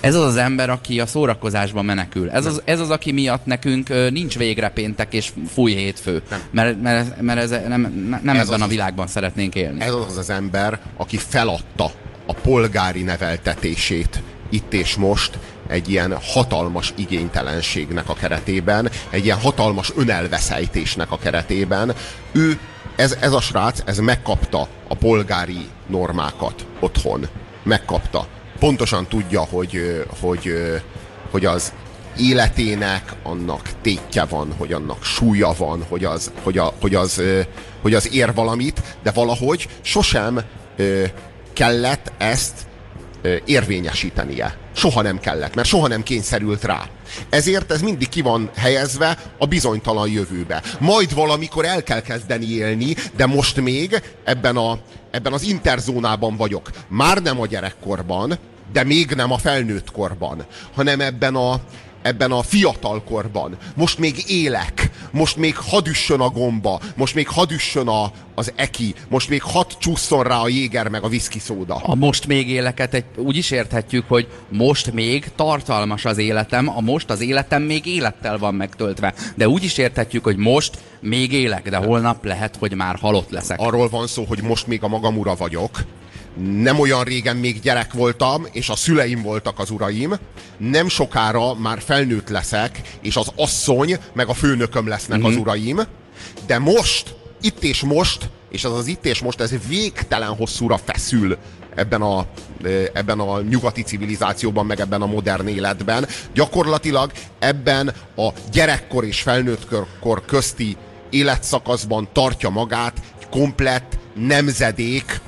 Ez az az ember, aki a szórakozásba menekül. Ez az, ez az aki miatt nekünk ö, nincs végre péntek és fúj hétfő. Mert, mert, mert ez nem, nem Ez ebben az a világban szeretnénk élni. Ez az az ember, aki feladta a polgári neveltetését itt és most egy ilyen hatalmas igénytelenségnek a keretében, egy ilyen hatalmas önelveszejtésnek a keretében. Ő, ez, ez a srác, ez megkapta a polgári normákat otthon. Megkapta. Pontosan tudja, hogy, hogy, hogy az életének annak tétje van, hogy annak súlya van, hogy az, hogy a, hogy az, hogy az ér valamit, de valahogy sosem kellett ezt érvényesítenie. Soha nem kellett, mert soha nem kényszerült rá. Ezért ez mindig ki van helyezve a bizonytalan jövőbe. Majd valamikor el kell kezdeni élni, de most még ebben, a, ebben az interzónában vagyok. Már nem a gyerekkorban, de még nem a felnőtt korban, hanem ebben a, ebben a fiatalkorban. Most még élek, most még hadd üssön a gomba, most még hadd üssön a, az eki, most még hadd csúszson rá a jéger meg a viszki szóda. A most még éleket egy, úgy is érthetjük, hogy most még tartalmas az életem, a most az életem még élettel van megtöltve. De úgy is érthetjük, hogy most még élek, de holnap lehet, hogy már halott leszek. Arról van szó, hogy most még a magam ura vagyok, nem olyan régen még gyerek voltam, és a szüleim voltak az uraim, nem sokára már felnőtt leszek, és az asszony, meg a főnököm lesznek mm-hmm. az uraim, de most, itt és most, és ez az itt és most, ez végtelen hosszúra feszül ebben a, ebben a nyugati civilizációban, meg ebben a modern életben. Gyakorlatilag ebben a gyerekkor és felnőttkor közti életszakaszban tartja magát egy komplett nemzedék,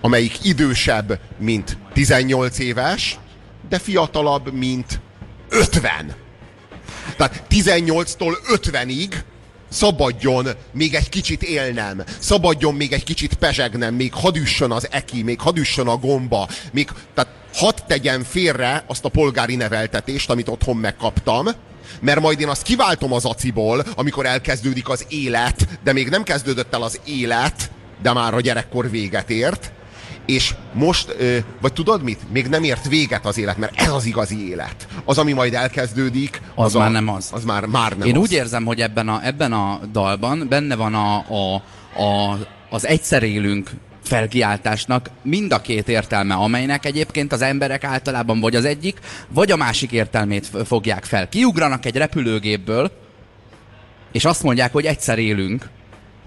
amelyik idősebb, mint 18 éves, de fiatalabb, mint 50. Tehát 18-tól 50-ig szabadjon még egy kicsit élnem, szabadjon még egy kicsit pezsegnem, még hadüssön az eki, még hadüssön a gomba, még, tehát hadd tegyen félre azt a polgári neveltetést, amit otthon megkaptam, mert majd én azt kiváltom az aciból, amikor elkezdődik az élet, de még nem kezdődött el az élet, de már a gyerekkor véget ért, és most, vagy tudod mit? Még nem ért véget az élet, mert ez az igazi élet. Az, ami majd elkezdődik, az, az már a, nem az. Az már, már nem Én az. úgy érzem, hogy ebben a, ebben a dalban benne van a, a, a, az egyszer élünk felkiáltásnak mind a két értelme, amelynek egyébként az emberek általában vagy az egyik, vagy a másik értelmét fogják fel. Kiugranak egy repülőgépből, és azt mondják, hogy egyszer élünk,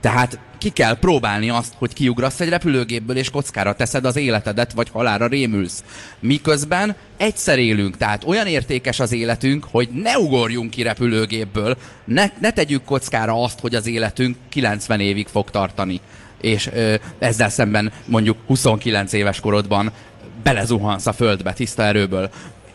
tehát ki kell próbálni azt, hogy kiugrasz egy repülőgépből, és kockára teszed az életedet, vagy halára rémülsz. Miközben egyszer élünk, tehát olyan értékes az életünk, hogy ne ugorjunk ki repülőgépből, ne, ne tegyük kockára azt, hogy az életünk 90 évig fog tartani. És ö, ezzel szemben mondjuk 29 éves korodban belezuhansz a földbe tiszta erőből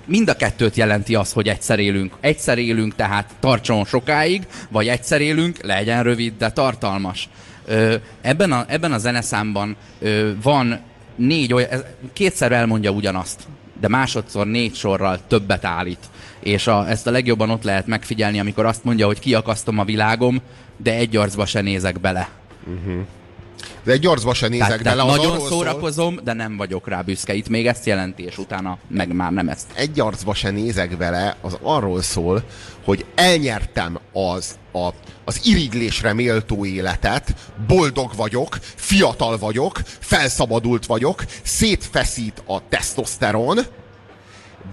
mind a kettőt jelenti az, hogy egyszer élünk. Egyszer élünk, tehát tartson sokáig, vagy egyszer élünk, legyen rövid, de tartalmas. Ö, ebben, a, ebben a zeneszámban ö, van négy olyan, kétszer elmondja ugyanazt, de másodszor négy sorral többet állít. És a, ezt a legjobban ott lehet megfigyelni, amikor azt mondja, hogy kiakasztom a világom, de egy arcba se nézek bele. Uh-huh. De egy arcba se nézek tehát, bele. Tehát nagyon szórakozom, szól... de nem vagyok rá büszke. Itt még ezt jelenti, és utána meg már nem ezt. Egy arcba se nézek bele, az arról szól, hogy elnyertem az, a, az iriglésre méltó életet, boldog vagyok, fiatal vagyok, felszabadult vagyok, szétfeszít a tesztoszteron,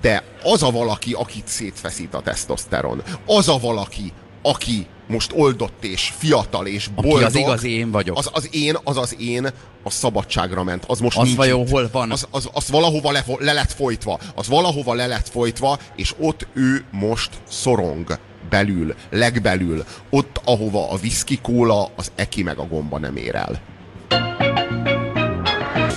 de az a valaki, akit szétfeszít a tesztoszteron, az a valaki, aki most oldott és fiatal és boldog. Aki az igazi én vagyok. Az az én, az az én, a szabadságra ment. Az most az nincs vajon itt. hol van? Az, az, az valahova le, le lett folytva. Az valahova le lett folytva, és ott ő most szorong belül, legbelül, ott, ahova a viszki kóla, az eki meg a gomba nem ér el.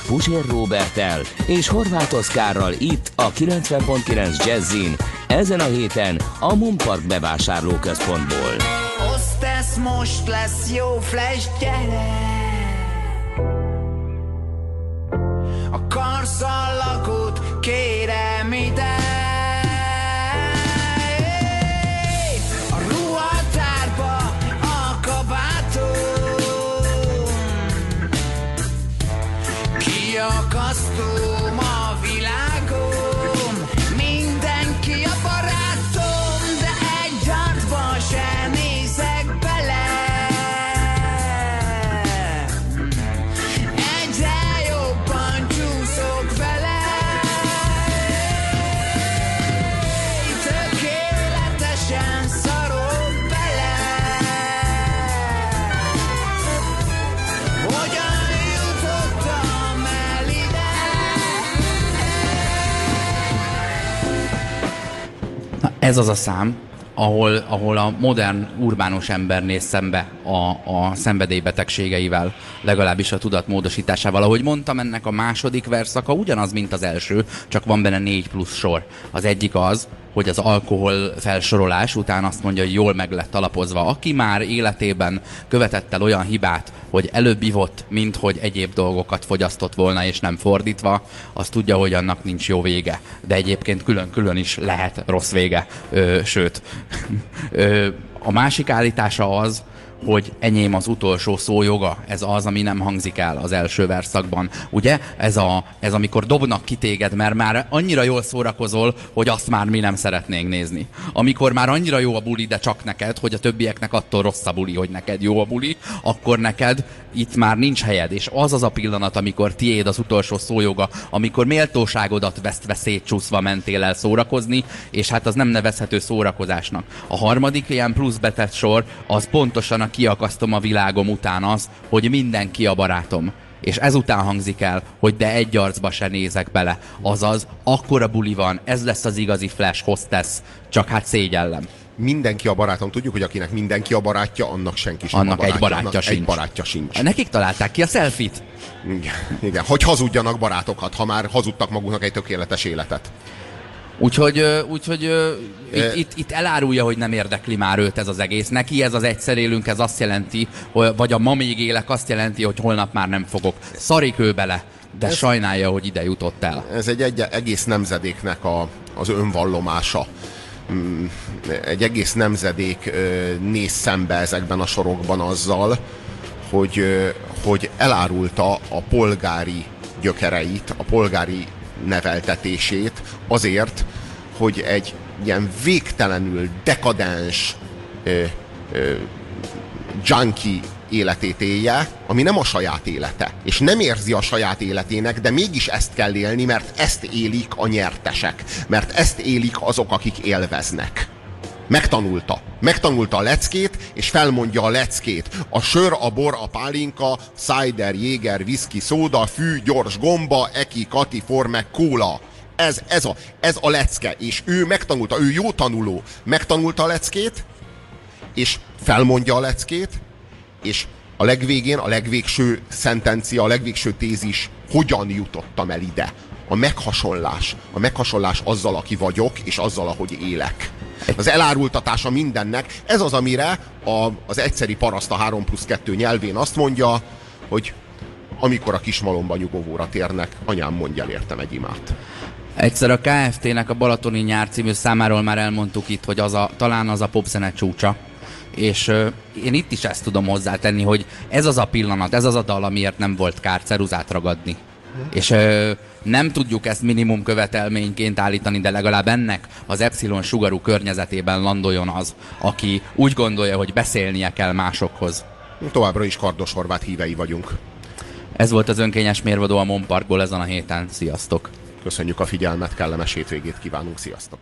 Puzsér Robertel és Horváth Oszkárral itt a 90.9 Jazzin ezen a héten a Mumpark bevásárlóközpontból. Hostess most lesz jó flash, gyere! A karszallakot kérem ide! Ez az a szám, ahol, ahol a modern urbánus ember néz szembe a, a szenvedélybetegségeivel, legalábbis a tudatmódosításával. Ahogy mondtam, ennek a második verszaka ugyanaz, mint az első, csak van benne négy plusz sor. Az egyik az, hogy az alkohol felsorolás után azt mondja, hogy jól meg lett alapozva. Aki már életében követett el olyan hibát, hogy előbb ivott, mint hogy egyéb dolgokat fogyasztott volna, és nem fordítva, az tudja, hogy annak nincs jó vége. De egyébként külön-külön is lehet rossz vége. Ö, sőt, ö, a másik állítása az, hogy enyém az utolsó szó joga, ez az, ami nem hangzik el az első verszakban. Ugye? Ez, a, ez amikor dobnak ki téged, mert már annyira jól szórakozol, hogy azt már mi nem szeretnénk nézni. Amikor már annyira jó a buli, de csak neked, hogy a többieknek attól rossz a buli, hogy neked jó a buli, akkor neked itt már nincs helyed. És az az a pillanat, amikor tiéd az utolsó szójoga, amikor méltóságodat vesztve szétcsúszva mentél el szórakozni, és hát az nem nevezhető szórakozásnak. A harmadik ilyen plusz betett sor, az pontosan a kiakasztom a világom után az, hogy mindenki a barátom. És ezután hangzik el, hogy de egy arcba se nézek bele. Azaz, akkora buli van, ez lesz az igazi flash hostess, csak hát szégyellem. Mindenki a barátom. Tudjuk, hogy akinek mindenki a barátja, annak senki sem Annak a barátja. egy barátja annak sincs. Egy barátja sincs. Nekik találták ki a selfit. Igen, igen, hogy hazudjanak barátokat, ha már hazudtak maguknak egy tökéletes életet. Úgyhogy, úgyhogy itt, itt, itt elárulja, hogy nem érdekli már őt ez az egész. Neki ez az egyszer élünk, ez azt jelenti, vagy a ma még élek azt jelenti, hogy holnap már nem fogok. Szarik ő bele, de ez... sajnálja, hogy ide jutott el. Ez egy, egy egész nemzedéknek a, az önvallomása. Mm, Egy egész nemzedék néz szembe ezekben a sorokban azzal, hogy, hogy elárulta a polgári gyökereit, a polgári neveltetését azért, hogy egy ilyen végtelenül dekadens ö, ö, junkie életét élje, ami nem a saját élete, és nem érzi a saját életének, de mégis ezt kell élni, mert ezt élik a nyertesek, mert ezt élik azok, akik élveznek. Megtanulta. Megtanulta a leckét, és felmondja a leckét. A sör, a bor, a pálinka, cider, jéger, whisky, szóda, fű, gyors gomba, eki, kati, formek, kóla. Ez, ez, a, ez a lecke, és ő megtanulta, ő jó tanuló. Megtanulta a leckét, és felmondja a leckét, és a legvégén, a legvégső szentencia, a legvégső tézis, hogyan jutottam el ide. A meghasonlás. A meghasonlás azzal, aki vagyok, és azzal, ahogy élek. Az elárultatása mindennek. Ez az, amire a, az egyszeri paraszt a 3 plusz 2 nyelvén azt mondja, hogy amikor a kismalomba nyugovóra térnek, anyám mondja el értem egy imát. Egyszer a KFT-nek a Balatoni nyár című számáról már elmondtuk itt, hogy az a, talán az a popzene csúcsa. És ö, én itt is ezt tudom hozzátenni, hogy ez az a pillanat, ez az a dal, amiért nem volt kár ceruzát ragadni. És ö, nem tudjuk ezt minimum követelményként állítani, de legalább ennek az Epsilon sugarú környezetében landoljon az, aki úgy gondolja, hogy beszélnie kell másokhoz. Továbbra is kardos horvát hívei vagyunk. Ez volt az önkényes mérvadó a Monparkból ezen a héten. Sziasztok! Köszönjük a figyelmet, kellemes hétvégét kívánunk, sziasztok!